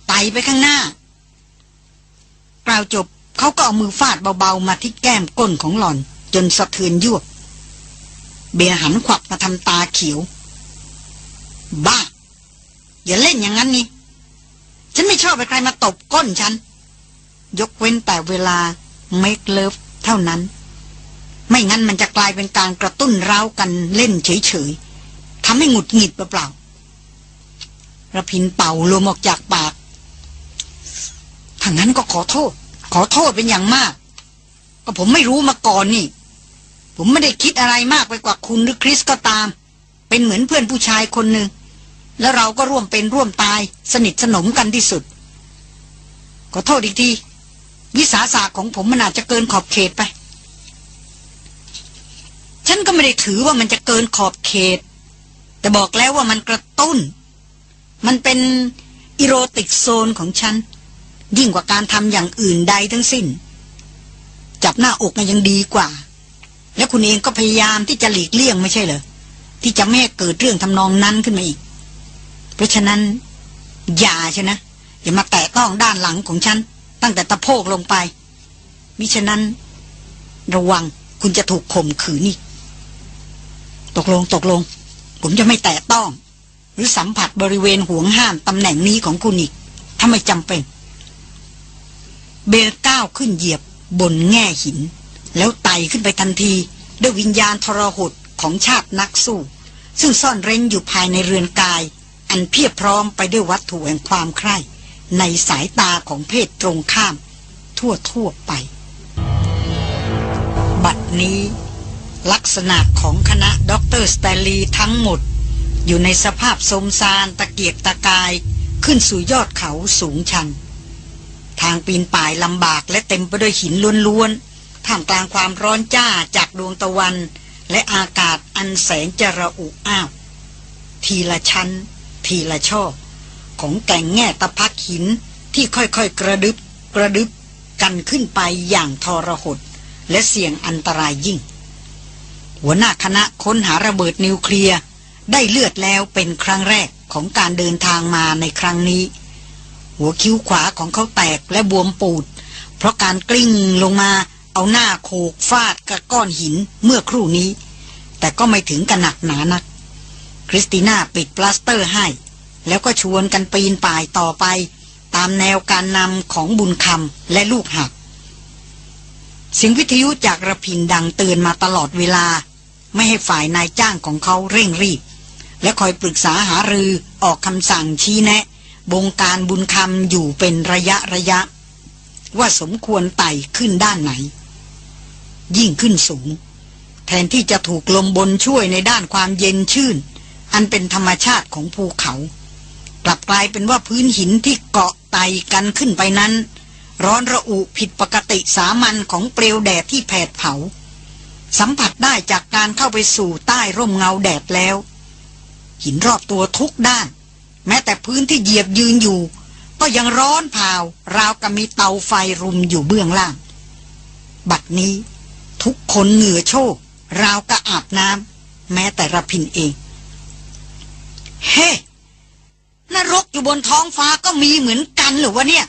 ไต่ไปข้างหน้า กล่าวจบเขาก็เอามือฟาดเบาๆมาที่แก้มก้นของหล่อน จนสะเทือนยวบ เบียหันขวับมาทำตาเขียว บ้า อย่าเล่นอย่างนั้นนี่ ฉันไม่ชอบไปใครมาตบก้นฉัน ยกเว้นแต่เวลาเมคเลิฟเท่านั้น ไม่งั้นมันจะกลายเป็นการกระตุ้นร้าวกันเล่นเฉยๆทำให้หงุดหงิดเปล่าๆ ระพินเป่าลมออกจากปากถ้างั้นก็ขอโทษ ขอโทษเป็นอย่างมาก ก็ผมไม่รู้มาก่อนนี่ ผมไม่ได้คิดอะไรมากไปกว่าคุณหรือคริสก็ตาม เป็นเหมือนเพื่อนผู้ชายคนหนึ่ง แล้วเราก็ร่วมเป็นร่วมตายสนิทสนมกันที่สุด ขอโทษอีกที วิสาสะของผมมันอาจจะเกินขอบเขตไป ฉันก็ไม่ได้ถือว่ามันจะเกินขอบเขต แต่บอกแล้วว่ามันกระตุ้น มันเป็นอิโรติกโซนของฉัน ยิ่งกว่าการทำอย่างอื่นใดทั้งสิ้น จับหน้าอกมันยังดีกว่า และคุณเองก็พยายามที่จะหลีกเลี่ยงไม่ใช่เหรอ ที่จะไม่ให้เกิดเรื่องทำนองนั้นขึ้นมาอีก เพราะฉะนั้น อย่าใช่นะ อย่ามาแตะต้องด้านหลังของฉัน ตั้งแต่ตะโพกลงไป มิฉะนั้น ระวังคุณจะถูกข่มขืนนี่ ตกลงตกลง ผมจะไม่แตะต้อง หรือสัมผัสบริเวณห่วงห้ามตำแหน่งนี้ของคุณอีก ถ้าไม่จำเป็น เบลก้าวขึ้นเหยียบบนแง่หิน แล้วไต่ขึ้นไปทันที ด้วยวิญญาณทรหดของชาตินักสู้ ซึ่งซ่อนเร้นอยู่ภายในเรือนกาย อันเพียบพร้อมไปด้วยวัตถุแห่งความใคร่ ในสายตาของเพศตรงข้าม ทั่วทั่วไป บัดนี้ ลักษณะของคณะด็อกเตอร์สแตนลีย์ทั้งหมด อยู่ในสภาพซมซานตะเกียกตะกายขึ้นสู่ยอดเขาสูงชัน ทางปีนป่ายลำบากและเต็มไปด้วยหินล้วนๆ ท่ามกลางความร้อนจ้าจากดวงตะวัน และอากาศอันแสนจะระอุอ้าว ทีละชั้น ทีละช่อ ของแก่งแง่ตะพักหินที่ค่อยๆกระดึบกระดึบกันขึ้นไปอย่างทรหดและเสี่ยงอันตรายยิ่ง หัวหน้าคณะค้นหาระเบิดนิวเคลียร์ ได้เลือดแล้วเป็นครั้งแรกของการเดินทางมาในครั้งนี้ หัวคิ้วขวาของเขาแตกและบวมปูด เพราะการกลิ้งลงมาเอาหน้าโขกฟาดกับก้อนหินเมื่อครู่นี้ แต่ก็ไม่ถึงกับหนักหนานัก คริสติน่าปิดพลาสเตอร์ให้ แล้วก็ชวนกันปีนป่ายต่อไป ตามแนวการนำของบุญคำและลูกหาบเสียงวิทยุจากรพินทร์ดังเตือนมาตลอดเวลา ไม่ให้ฝ่ายนายจ้างของเขาเร่งรีบ และคอยปรึกษาหารือออกคำสั่งชี้แนะ บงการบุญคำอยู่เป็นระยะระยะ ว่าสมควรไต่ขึ้นด้านไหน ยิ่งขึ้นสูง แทนที่จะถูกลมบนช่วยในด้านความเย็นชื่น อันเป็นธรรมชาติของภูเขา กลับกลายเป็นว่าพื้นหินที่เกาะไต่กันขึ้นไปนั้น ร้อนระอุผิดปกติสามัญของเปลวแดดที่แผดเผา สัมผัสได้จากการเข้าไปสู่ใต้ร่มเงาแดดแล้ว หินรอบตัวทุกด้าน แม้แต่พื้นที่เหยียบยืนอยู่ ก็ยังร้อนเผาราวกับมีเตาไฟรุมอยู่เบื้องล่าง บัดนี้ทุกคนเหงื่อโชก ราวกระอาบน้ำแม้แต่ระพินเอง เฮ้นรกอยู่บนท้องฟ้าก็มีเหมือนกันหรือวะเนี่ย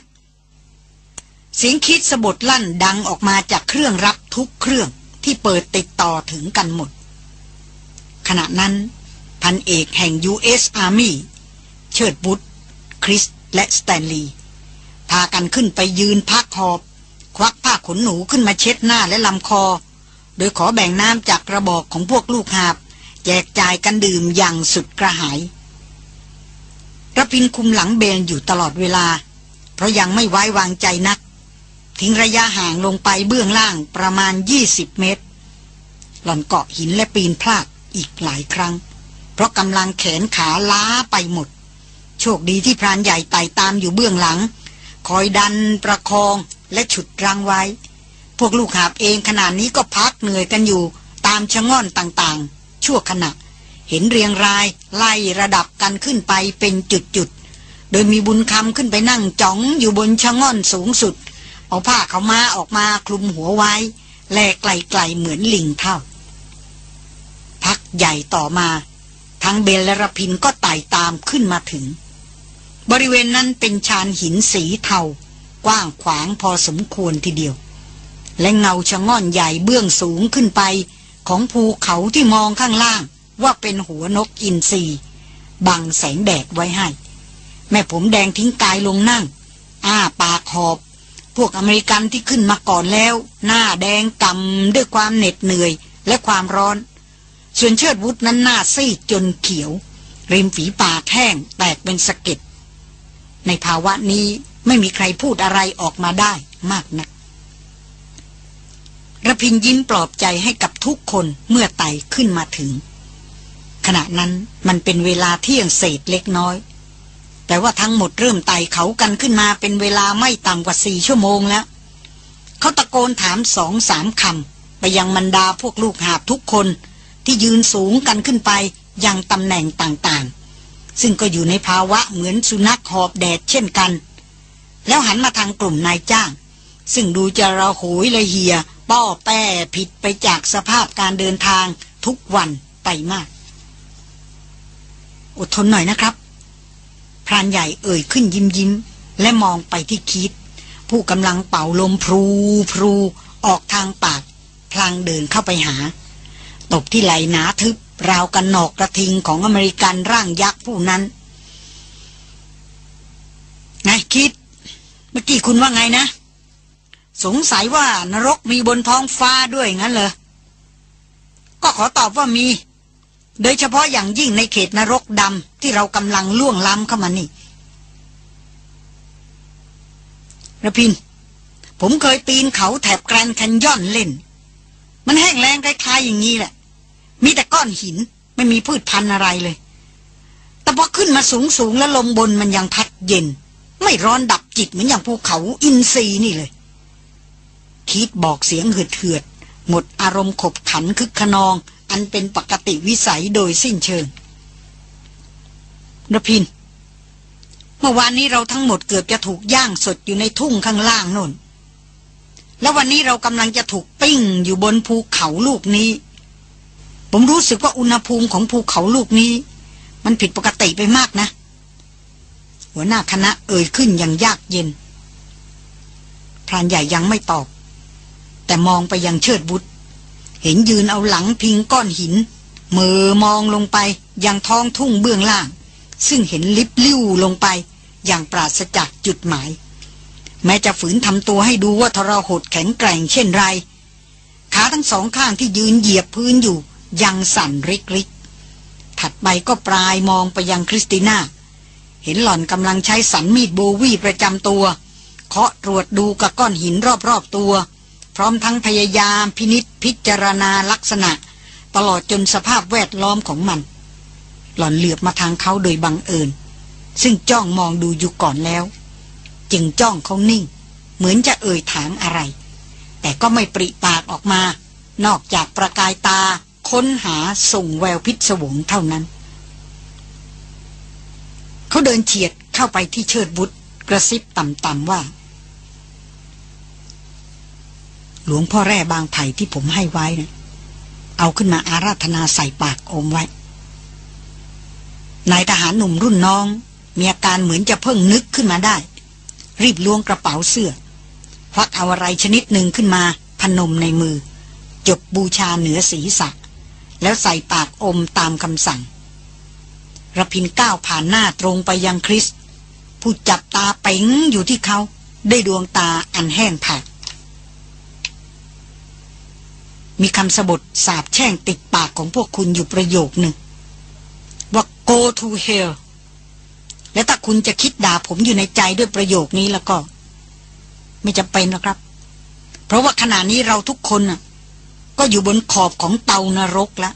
เสียงคิดสะบดลั่นดังออกมาจากเครื่องรับทุกเครื่องที่เปิดติดต่อถึงกันหมด ขณะนั้น พันเอกแห่ง U.S. Army เชิดบุตรคริสและสแตนลีย์พากันขึ้นไปยืนพักหอบ ควักผ้าขนหนูขึ้นมาเช็ดหน้าและลำคอ โดยขอแบ่งน้ำจากกระบอกของพวกลูกหาบ แจกจ่ายกันดื่มอย่างสุดกระหายระพินคุมหลังเบนอยู่ตลอดเวลา เพราะยังไม่ไว้วางใจนัก ทิ้งระยะห่างลงไปเบื้องล่างประมาณ 20 เมตร หล่อนเกาะหินและปีนพลาดอีกหลายครั้ง เพราะกำลังแขนขาล้าไปหมด โชคดีที่พรานใหญ่ไต่ตามอยู่เบื้องหลัง คอยดันประคองและฉุดรังไว้ พวกลูกหาบเองขนาดนี้ก็พักเหนื่อยกันอยู่ ตามชะง่อนต่างๆ ชั่วขณะ เห็นเรียงรายไล่ระดับกันขึ้นไปเป็นจุดๆ โดยมีบุญคำขึ้นไปนั่งจ้องอยู่บนชะง่อนสูงสุด เอาผ้าเขามาออกมาคลุมหัวไว้ แลไกลๆเหมือนลิงเท่า พักใหญ่ต่อมา ทั้งเบลและรพินก็ไต่ตามขึ้นมาถึง บริเวณนั้นเป็นชานหินสีเทากว้างขวางพอสมควรทีเดียว และเงาชะง่อนใหญ่เบื้องสูงขึ้นไป ของภูเขาที่มองข้างล่าง ว่าเป็นหัวนกอินทรีบังแสงแดดไว้ให้ แม่ผมแดงทิ้งกายลงนั่ง อ้าปากหอบ พวกอเมริกันที่ขึ้นมาก่อนแล้ว หน้าแดงกำด้วยความเหน็ดเหนื่อยและความร้อน ส่วนเชิดวุฒนั้นหน้าซีดจนเขียว ริมฝีปากแห้งแตกเป็นสะเก็ดในภาวะนี้ไม่มีใครพูดอะไรออกมาได้มากนักระพินยิ้มปลอบใจให้กับทุกคนเมื่อไต่ขึ้นมาถึง ขณะนั้นมันเป็นเวลาเที่ยงเศษเล็กน้อย แต่ว่าทั้งหมดเริ่มไต่เขากันขึ้นมาเป็นเวลาไม่ต่ำกว่าสี่ชั่วโมงแล้ว เขาตะโกนถามสองสามคำไปยังบรรดาพวกลูกหาบทุกคน ที่ยืนสูงกันขึ้นไปยังตำแหน่งต่างๆ ซึ่งก็อยู่ในภาวะเหมือนสุนัขหอบแดดเช่นกัน แล้วหันมาทางกลุ่มนายจ้าง ซึ่งดูจะราโหยละเหีย ป้อแป้ผิดไปจากสภาพการเดินทางทุกวันไปมาก อดทนหน่อยนะครับ พรานใหญ่เอ่ยขึ้นยิ้มยิ้มและมองไปที่คิด ผู้กำลังเป่าลมพรูพรูออกทางปาก พลางเดินเข้าไปหา ตบที่ไหลหนาทึบ ราวกันหนอกกระทิงของอเมริกันร่างยักษ์ผู้นั้น ไงคิด เมื่อกี้คุณว่าไงนะ สงสัยว่านรกมีบนท้องฟ้าด้วยงั้นเหรอ ก็ขอตอบว่ามี โดยเฉพาะอย่างยิ่งในเขตนรกดำที่เรากำลังล่วงล้ำเข้ามานี่ระพิน ผมเคยปีนเขาแถบแกรนแคนยอนเล่น มันแห้งแล้งคล้ายๆอย่างนี้แหละ มีแต่ก้อนหินไม่มีพืชพันธุ์อะไรเลย แต่พอขึ้นมาสูงสูงแล้วลมบนมันยังพัดเย็น ไม่ร้อนดับจิตเหมือนอย่างภูเขาอินทรีนี่เลย คิดบอกเสียงเหือดเหือด หมดอารมณ์ขบขันคึกขนอง อันเป็นปกติวิสัยโดยสิ้นเชิงระพิน เมื่อวานนี้เราทั้งหมดเกือบจะถูกย่างสดอยู่ในทุ่งข้างล่างนนแล้ววันนี้เรากำลังจะถูกปิ้งอยู่บนภูเขาลูกนี้ ผมรู้สึกว่าอุณหภูมิของภูเขาลูกนี้ มันผิดปกติไปมากนะ หัวหน้าคณะเอ่ยขึ้นอย่างยากเย็น พรานใหญ่ยังไม่ตอบ แต่มองไปยังเชิดบุตร เห็นยืนเอาหลังพิงก้อนหิน มือมองลงไปยังท้องทุ่งเบื้องล่าง ซึ่งเห็นลิบลิ้วลงไป อย่างปราศจากจุดหมาย แม้จะฝืนทำตัวให้ดูว่าทรหดแข็งแกร่งเช่นไร ขาทั้งสองข้างที่ยืนเหยียบพื้นอยู่ ยังสั่นริกริกถัดไปก็ปลายมองไปยังคริสติน่า เห็นหล่อนกำลังใช้สันมีดโบวีประจำตัว เคาะตรวจดูกับก้อนหินรอบๆตัว พร้อมทั้งพยายามพินิษพิจารณาลักษณะ ตลอดจนสภาพแวดล้อมของมัน หล่อนเหลือบมาทางเขาโดยบังเอิญ ซึ่งจ้องมองดูอยู่ก่อนแล้ว จึงจ้องเขานิ่ง เหมือนจะเอ่ยถามอะไร แต่ก็ไม่ปริปากออกมา นอกจากประกายตา ค้นหาส่งแววพิศวงเท่านั้น เขาเดินเฉียดเข้าไปที่เชิดบุตรกระซิบต่ำๆว่า หลวงพ่อแร่บางไผ่ที่ผมให้ไว้นะเอาขึ้นมาอาราธนาใส่ปากอมไว้ นายทหารหนุ่มรุ่นน้อง มีอาการเหมือนจะเพิ่งนึกขึ้นมาได้ รีบล้วงกระเป๋าเสื้อควักเอาอะไรชนิดหนึ่งขึ้นมาพนมในมือ จบบูชาเหนือศีรษะ แล้วใส่ปากอมตามคำสั่งระพินก้าวผ่านหน้าตรงไปยังคริส ผู้จับตาเป๋งอยู่ที่เขาได้ดวงตาอันแห้งผากมีคำสบทสาบแช่งติดปากของพวกคุณอยู่ประโยคหนึ่ง ว่า go to hell และถ้าคุณจะคิดด่าผมอยู่ในใจด้วยประโยคนี้แล้วก็ ไม่จำเป็นหรอกครับ เพราะว่าขณะนี้เราทุกคนน่ะ ก็อยู่บนขอบของเตานรกแล้ว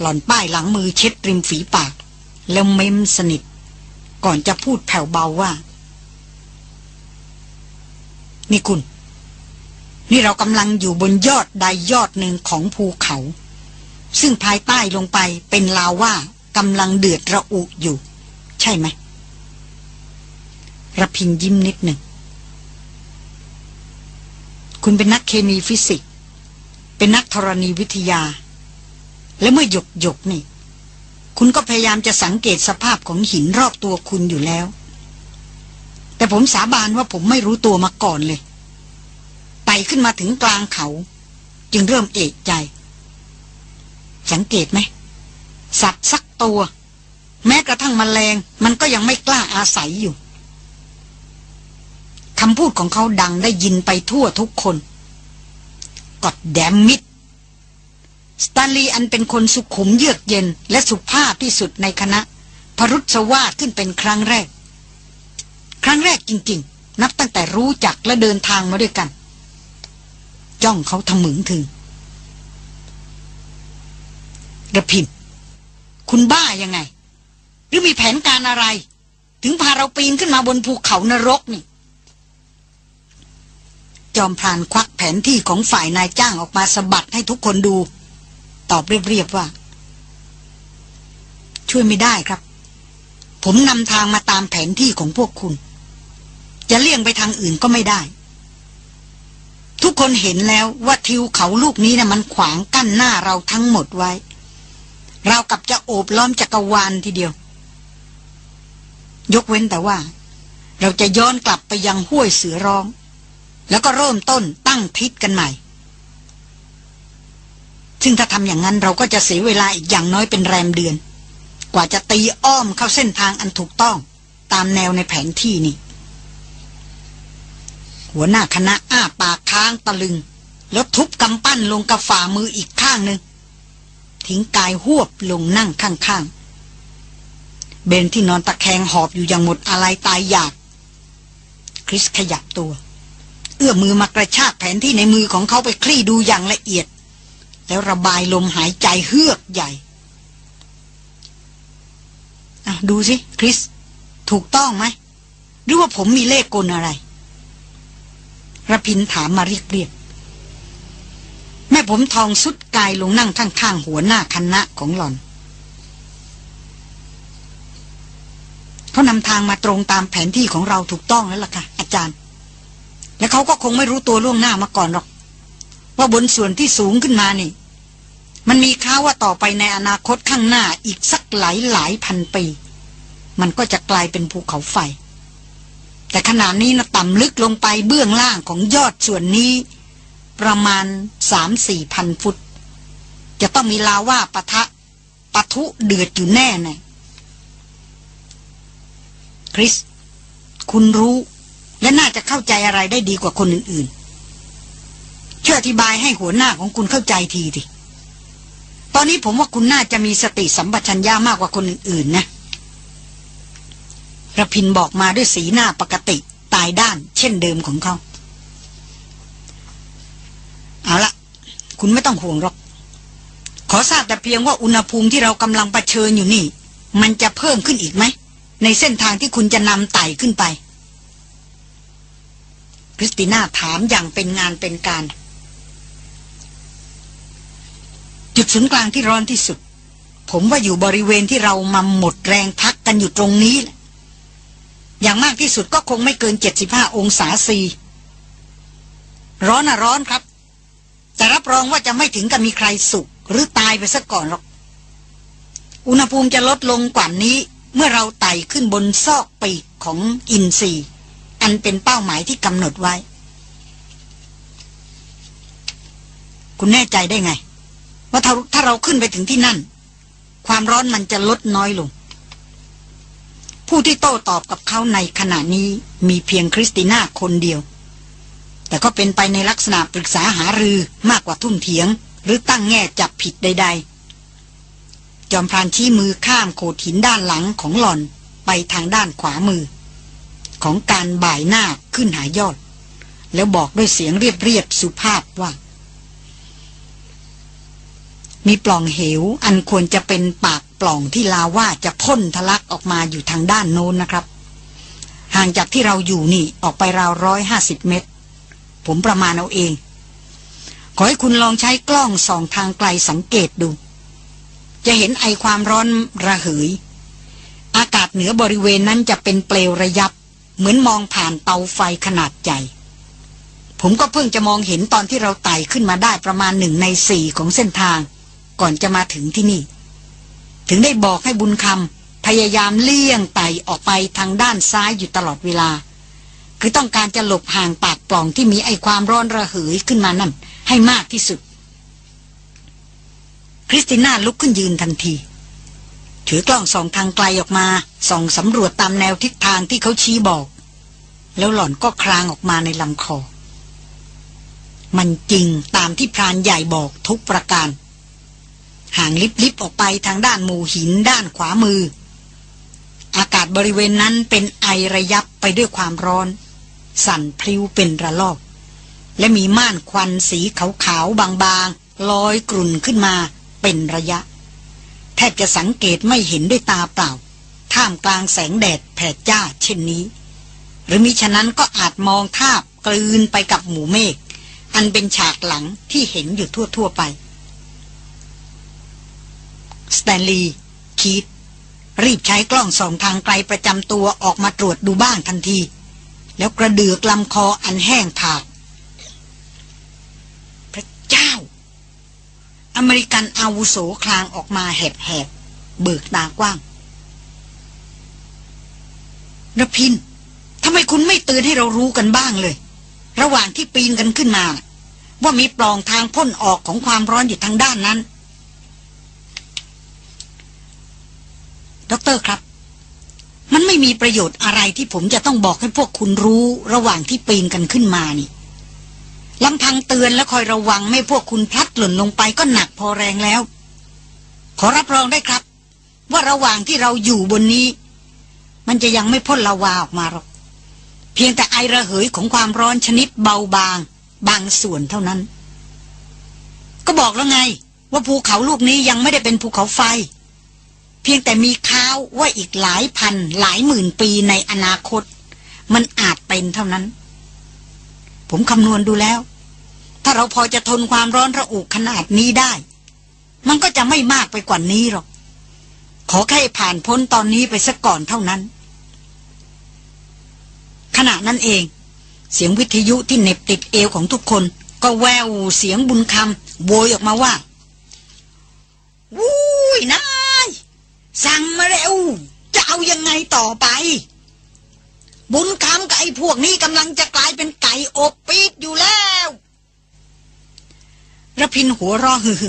หล่อนป้ายหลังมือเช็ดริมฝีปาก แล้วเม้มสนิท ก่อนจะพูดแผ่วเบาว่า นี่คุณ นี่เรากำลังอยู่บนยอดใดยอดหนึ่งของภูเขา ซึ่งภายใต้ลงไปเป็นลาว่ากำลังเดือดระอุอยู่ ใช่ไหมระพินยิ้มนิดหนึ่ง คุณเป็นนักเคมีฟิสิกส์ เป็นนักธรณีวิทยา และเมื่อหยกหยกนี่ คุณก็พยายามจะสังเกตสภาพของหินรอบตัวคุณอยู่แล้ว แต่ผมสาบานว่าผมไม่รู้ตัวมาก่อนเลยไต่ขึ้นมาถึงกลางเขา จึงเริ่มเอกใจ สังเกตไหม สัตว์สักตัว แม้กระทั่งมแมลง มันก็ยังไม่กล้าอาศัยอยู่คำพูดของเขาดังได้ยินไปทั่วทุกคน กอดแดมมิดสตาลีอันเป็นคนสุขุมเยือกเย็นและสุภาพที่สุดในคณะ พรุษวาดขึ้นเป็นครั้งแรก ครั้งแรกจริง ๆ นับตั้งแต่รู้จักและเดินทางมาด้วยกัน จ้องเขาทำหมึงถึงระพินคุณบ้ายังไง หรือมีแผนการอะไร ถึงพาเราปีนขึ้นมาบนภูเขานรกนี่ จอมพรานควักแผนที่ของฝ่ายนายจ้างออกมาสะบัดให้ทุกคนดู ตอบเรียบๆว่า ช่วยไม่ได้ครับ ผมนำทางมาตามแผนที่ของพวกคุณ จะเลี่ยงไปทางอื่นก็ไม่ได้ ทุกคนเห็นแล้วว่าทิวเขาลูกนี้นะ่ะมันขวางกั้นหน้าเราทั้งหมดไว้ เรากับจะโอบล้อมจักรวาลทีเดียว ยกเว้นแต่ว่า เราจะย้อนกลับไปยังห้วยเสือร้อง แล้วก็เริ่มต้นตั้งทิศกันใหม่ ซึ่งถ้าทำอย่างนั้นเราก็จะเสียเวลาอีกอย่างน้อยเป็นแรมเดือน กว่าจะตีอ้อมเข้าเส้นทางอันถูกต้อง ตามแนวในแผนที่นี่ หัวหน้าคณะอ้าปากค้างตะลึง แล้วทุบกำปั้นลงกับฝ่ามืออีกข้างหนึ่งทิ้งกายหวบลงนั่งข้างๆ เบนที่นอนตะแคงหอบอยู่อย่างหมดอะไรตายอยาก คริสขยับตัว เอื้อมือมากระชากแผนที่ในมือของเขาไปคลี่ดูอย่างละเอียด แล้วระบายลมหายใจเฮือกใหญ่ดูสิ คริส ถูกต้องไหม หรือว่าผมมีเลขกลอะไรระพินถามมาเรียกเรียกแม่ผมทองสุดกายลงนั่งข้างๆหัวหน้าคณะของหล่อน เขานำทางมาตรงตามแผนที่ของเราถูกต้องแล้วล่ะค่ะ อาจารย์ และเขาก็คงไม่รู้ตัวล่วงหน้ามาก่อนหรอก ว่าบนส่วนที่สูงขึ้นมานี่ มันมีข่าวว่าต่อไปในอนาคตข้างหน้าอีกสักหลายหลายพันปี มันก็จะกลายเป็นภูเขาไฟ แต่ขณะนี้นะต่ำลึกลงไปเบื้องล่างของยอดส่วนนี้ ประมาณสามสี่พันฟุต จะต้องมีลาว่าปะทะปะทุเดือดอยู่แน่แน่คริส คุณรู้ และน่าจะเข้าใจอะไรได้ดีกว่าคนอื่นๆ ช่วยอธิบายให้หัวหน้าของคุณเข้าใจทีดิตอนนี้ผมว่าคุณน่าจะมีสติสัมปชัญญะมากกว่าคนอื่นๆนะระพินบอกมาด้วยสีหน้าปกติตายด้าน เช่นเดิมของเขา เอาละคุณไม่ต้องห่วงหรอก ขอทราบแต่เพียงว่าอุณหภูมิที่เรากำลังปเชิญอยู่นี่ มันจะเพิ่มขึ้นอีกไหม ในเส้นทางที่คุณจะนำไต่ขึ้นไป ริสติน่าถามอย่างเป็นงานเป็นการ จุดศูนย์กลางที่ร้อนที่สุด ผมว่าอยู่บริเวณที่เรามาหมดแรงพักกันอยู่ตรงนี้ อย่างมากที่สุดก็คงไม่เกิน 75 องศาซี ร้อนอะร้อนครับแต่รับรองว่าจะไม่ถึงกับมีใครสุขหรือตายไปซะก่อนหรอก อุณหภูมิจะลดลงกว่านี้ เมื่อเราไต่ขึ้นบนซอกปีกของอินทรี อันเป็นเป้าหมายที่กำหนดไว้ คุณแน่ใจได้ไง ว่าถ้าถ้าเราขึ้นไปถึงที่นั่น ความร้อนมันจะลดน้อยลง ผู้ที่โต้ตอบกับเขาในขณะนี้มีเพียงคริสติน่าคนเดียว แต่ก็เป็นไปในลักษณะปรึกษาหารือมากกว่าทุ่มเถียง หรือตั้งแง่จับผิดใด ๆ จอมพรานชี้มือข้ามโขดหินด้านหลังของหล่อนไปทางด้านขวามือ ของการบ่ายหน้าขึ้นหายอด แล้วบอกด้วยเสียงเรียบๆสุภาพว่า มีปล่องเหว อันควรจะเป็นปากปล่องที่ลาว่าจะพ่นทะลักออกมาอยู่ทางด้านโน้นนะครับ ห่างจากที่เราอยู่นี่ออกไปราวร้อยห้าสิบเมตร ผมประมาณเอาเอง ขอให้คุณลองใช้กล้องส่องทางไกลสังเกตดู จะเห็นไอความร้อนระเหยอากาศเหนือบริเวณนั้นจะเป็นเปลวระยับ เหมือนมองผ่านเตาไฟขนาดใหญ่ ผมก็เพิ่งจะมองเห็นตอนที่เราไต่ขึ้นมาได้ประมาณหนึ่งในสี่ของเส้นทาง ก่อนจะมาถึงที่นี่ ถึงได้บอกให้บุญคำพยายามเลี่ยงไต่ออกไปทางด้านซ้ายอยู่ตลอดเวลา คือต้องการจะหลบห่างปากปล่องที่มีไอความร้อนระเหยขึ้นมานั่นให้มากที่สุด คริสติน่าลุกขึ้นยืนทันทีถือกล้องส่องทางไกลออกมาส่องสำรวจตามแนวทิศทางที่เขาชี้บอก แล้วหล่อนก็คลางออกมาในลำคอ มันจริงตามที่พรานใหญ่บอกทุกประการ ห่างลิบๆออกไปทางด้านหมู่หินด้านขวามือ อากาศบริเวณนั้นเป็นไอระยับไปด้วยความร้อน สั่นพลิ้วเป็นระลอก และมีม่านควันสีขาวๆบางๆลอยกลุ่นขึ้นมาเป็นระยะ แทบจะสังเกตไม่เห็นด้วยตาเปล่า ท่ามกลางแสงแดดแผดจ้าเช่นนี้ หรือมิฉะนั้นก็อาจมองทาบกลืนไปกับหมู่เมฆอันเป็นฉากหลังที่เห็นอยู่ทั่ว ๆ ไป สแตนลีย์คีธรีบใช้กล้องส่องทางไกลประจำตัวออกมาตรวจดูบ้างทันที แล้วกระเดือกลำคออันแห้งผาก พระเจ้า อเมริกันอาวุโสครางออกมาแหบๆเบิกตากว้างรพินทร์ ทำไมคุณไม่เตือนให้เรารู้กันบ้างเลย ระหว่างที่ปีนกันขึ้นมา ว่ามีปล่องทางพ่นออกของความร้อนอยู่ทางด้านนั้น ด็อกเตอร์ครับ มันไม่มีประโยชน์อะไรที่ผมจะต้องบอกให้พวกคุณรู้ ระหว่างที่ปีนกันขึ้นมานี่ลำพังเตือนและคอยระวังไม่ให้พวกคุณพลัดหล่นลงไปก็หนักพอแรงแล้ว ขอรับรองได้ครับ ว่าระหว่างที่เราอยู่บนนี้ มันจะยังไม่พ่นละวาออกมาหรอก เพียงแต่ไอระเหยของความร้อนชนิดเบาบาง บางส่วนเท่านั้น ก็บอกแล้วไง ว่าภูเขาลูกนี้ยังไม่ได้เป็นภูเขาไฟ เพียงแต่มีข้าวว่าอีกหลายพันหลายหมื่นปีในอนาคต มันอาจเป็นเท่านั้น ผมคำนวณดูแล้ว ถ้าเราพอจะทนความร้อนระอุขนาดนี้ได้ มันก็จะไม่มากไปกว่านี้หรอก ขอแค่ผ่านพ้นตอนนี้ไปสักก่อนเท่านั้น ขณะนั้นเอง เสียงวิทยุที่เน็บติดเอวของทุกคน ก็แววเสียงบุญคำโวยออกมาว่าวุ้ยนายสั่งมาแล้วจะเอายังไงต่อไป บุญคำกับไอ้พวกนี้กำลังจะกลายเป็นไก่อบปีดอยู่แล้วระพินหัวรอฮือ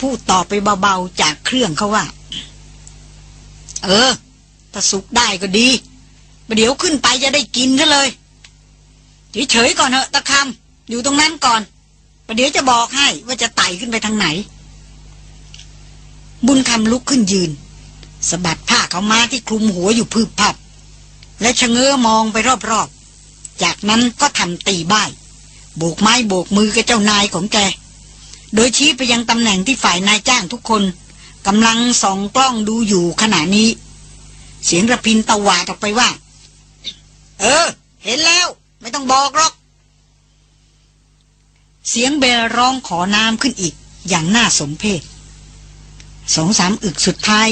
พูดต่อไปเบาๆจากเครื่องเขาว่า เออถ้าสุกได้ก็ดี เดี๋ยวขึ้นไปจะได้กินซะเลยเฉยๆก่อนเถอะตะคำอยู่ตรงนั้นก่อนประเดี๋ยวจะบอกให้ว่าจะไต่ขึ้นไปทางไหน บุญคำลุกขึ้นยืนสะบัดผ้าเขามาที่คลุมหัวอยู่พืบพับ และชะเง้อมองไปรอบๆ จากนั้นก็ทำตีบ้ายโบกไม้โบกมือกับเจ้านายของแก โดยชี้ไปยังตำแหน่งที่ฝ่ายนายจ้างทุกคนกำลังส่องกล้องดูอยู่ขณะนี้ เสียงระพินตะวาดออกไปว่า เออ เห็นแล้ว ไม่ต้องบอกหรอก เสียงเบลร้องขอน้ำขึ้นอีก อย่างน่าสมเพชสองสามอึกสุดท้าย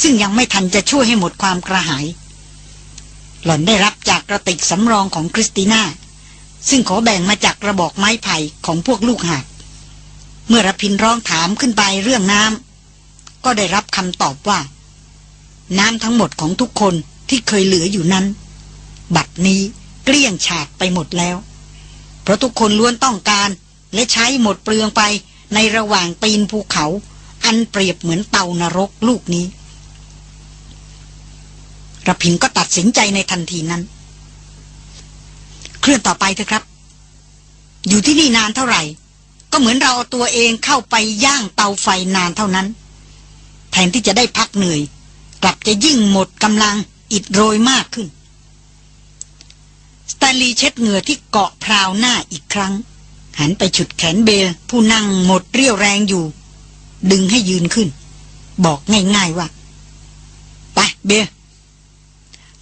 ซึ่งยังไม่ทันจะช่วยให้หมดความกระหาย หล่อนได้รับจากกระติกสำรองของคริสติน่า ซึ่งขอแบ่งมาจากกระบอกไม้ไผ่ของพวกลูกหาบเมื่อรพินร้องถามขึ้นไปเรื่องน้ำก็ได้รับคำตอบว่า น้ำทั้งหมดของทุกคนที่เคยเหลืออยู่นั้น บัดนี้เกลี้ยงฉาดไปหมดแล้ว เพราะทุกคนล้วนต้องการและใช้หมดเปลืองไปในระหว่างปีนภูเขา อันเปรียบเหมือนเตานรกลูกนี้ระพินก็ตัดสินใจในทันทีนั้น เคลื่อนต่อไปเถอะครับ อยู่ที่นี่นานเท่าไหร่ ก็เหมือนเราเอาตัวเองเข้าไปย่างเตาไฟนานเท่านั้น แทนที่จะได้พักเหนื่อย กลับจะยิ่งหมดกำลังอิดโรยมากขึ้น แตนลีเช็ดเหงื่อที่เกาะพราวหน้าอีกครั้ง หันไปฉุดแขนเบลผู้นั่งหมดเรี่ยวแรงอยู่ ดึงให้ยืนขึ้น บอกง่ายๆว่าไปเบล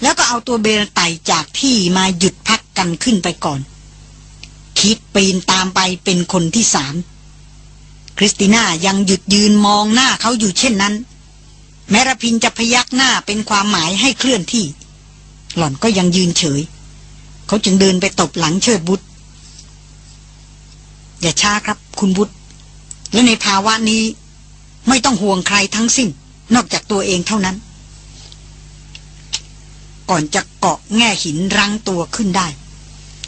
แล้วก็เอาตัวเบลไต่จากที่มาหยุดพักกันขึ้นไปก่อน คีธปีนตามไปเป็นคนที่สามคริสติน่ายังหยุดยืนมองหน้าเขาอยู่เช่นนั้น แม้รพินทร์จะพยักหน้าเป็นความหมายให้เคลื่อนที่ หล่อนก็ยังยืนเฉย เขาจึงเดินไปตบหลังเชิดวุธอย่าช้าครับ คุณบุตรและในภาวะนี้ไม่ต้องห่วงใครทั้งสิ้น นอกจากตัวเองเท่านั้น ก่อนจะเกาะแง่หินรังตัวขึ้นได้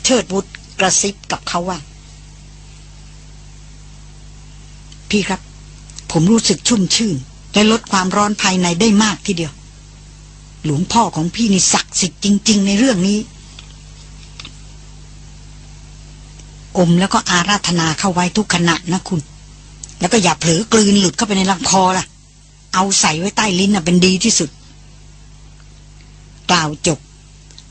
เชิดวุฒกระซิบกับเขาว่า พี่ครับ ผมรู้สึกชุ่มชื่น และลดความร้อนภายในได้มากทีเดียว หลวงพ่อของพี่นี่ศักดิ์สิทธิ์จริง ๆ ในเรื่องนี้ อมแล้วก็อาราธนาเข้าไว้ทุกขณะนะคุณ แล้วก็อย่าเผลอกลืนหลุดเข้าไปในลำคอล่ะ เอาใส่ไว้ใต้ลิ้นน่ะเป็นดีที่สุด กล่าวจบ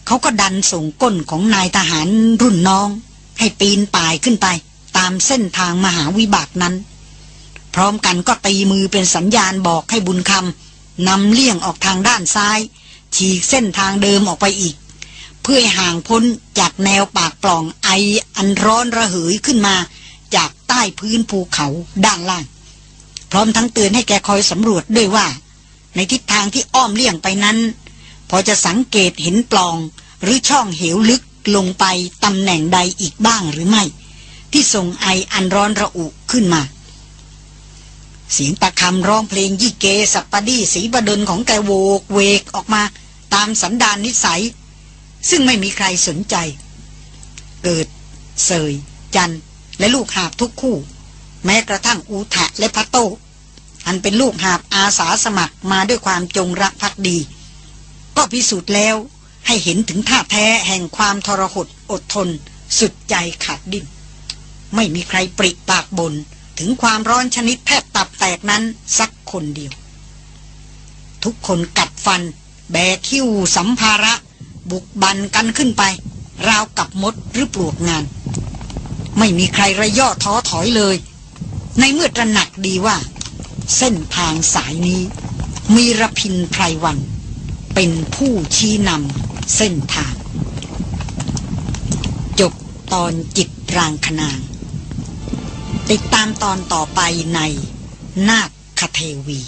เขาก็ดันส่งก้นของนายทหารรุ่นน้อง ให้ปีนป่ายขึ้นไป ตามเส้นทางมหาวิบากนั้น พร้อมกันก็ตีมือเป็นสัญญาณบอกให้บุญคำนำเลี่ยงออกทางด้านซ้าย ฉีกเส้นทางเดิมออกไปอีก เพื่อห่างพ้นจากแนวปากปล่องไออันร้อนระเหยขึ้นมา จากใต้พื้นภูเขาด้านล่าง พร้อมทั้งเตือนให้แกคอยสำรวจด้วยว่า ในทิศทางที่อ้อมเลี่ยงไปนั้น พอจะสังเกตเห็นปล่องหรือช่องเหวลึกลงไปตำแหน่งใดอีกบ้างหรือไม่ ที่ส่งไออันร้อนระอุขึ้นมา เสียงตะคำร้องเพลงยี่เกสัปปดีสีบดลของแกโวกเวกออกมา ตามสันดานนิสัย ซึ่งไม่มีใครสนใจ เกิด เสย จัน และลูกหาบทุกคู่ แม้กระทั่งอูทะและพัตโต อันเป็นลูกหาบอาสาสมัครมาด้วยความจงรักภักดี ก็พิสูจน์แล้วให้เห็นถึงท่าแท้แห่งความทรหดอดทน สุดใจขาดดิ้นไม่มีใครปริปากบนถึงความร้อนชนิดแทบตับแตกนั้นสักคนเดียว ทุกคนกัดฟัน แบกคิ้วสัมภาระ บุกบันกันขึ้นไป ราวกับมดหรือปลวกงาน ไม่มีใครระย่อท้อถอยเลย ในเมื่อตระหนักดีว่า เส้นทางสายนี้ มีระพินไพรวัน เป็นผู้ชี้นำเส้นทาง จบตอนจิตรางคนาง ติดตามตอนต่อไปในนาคเทวี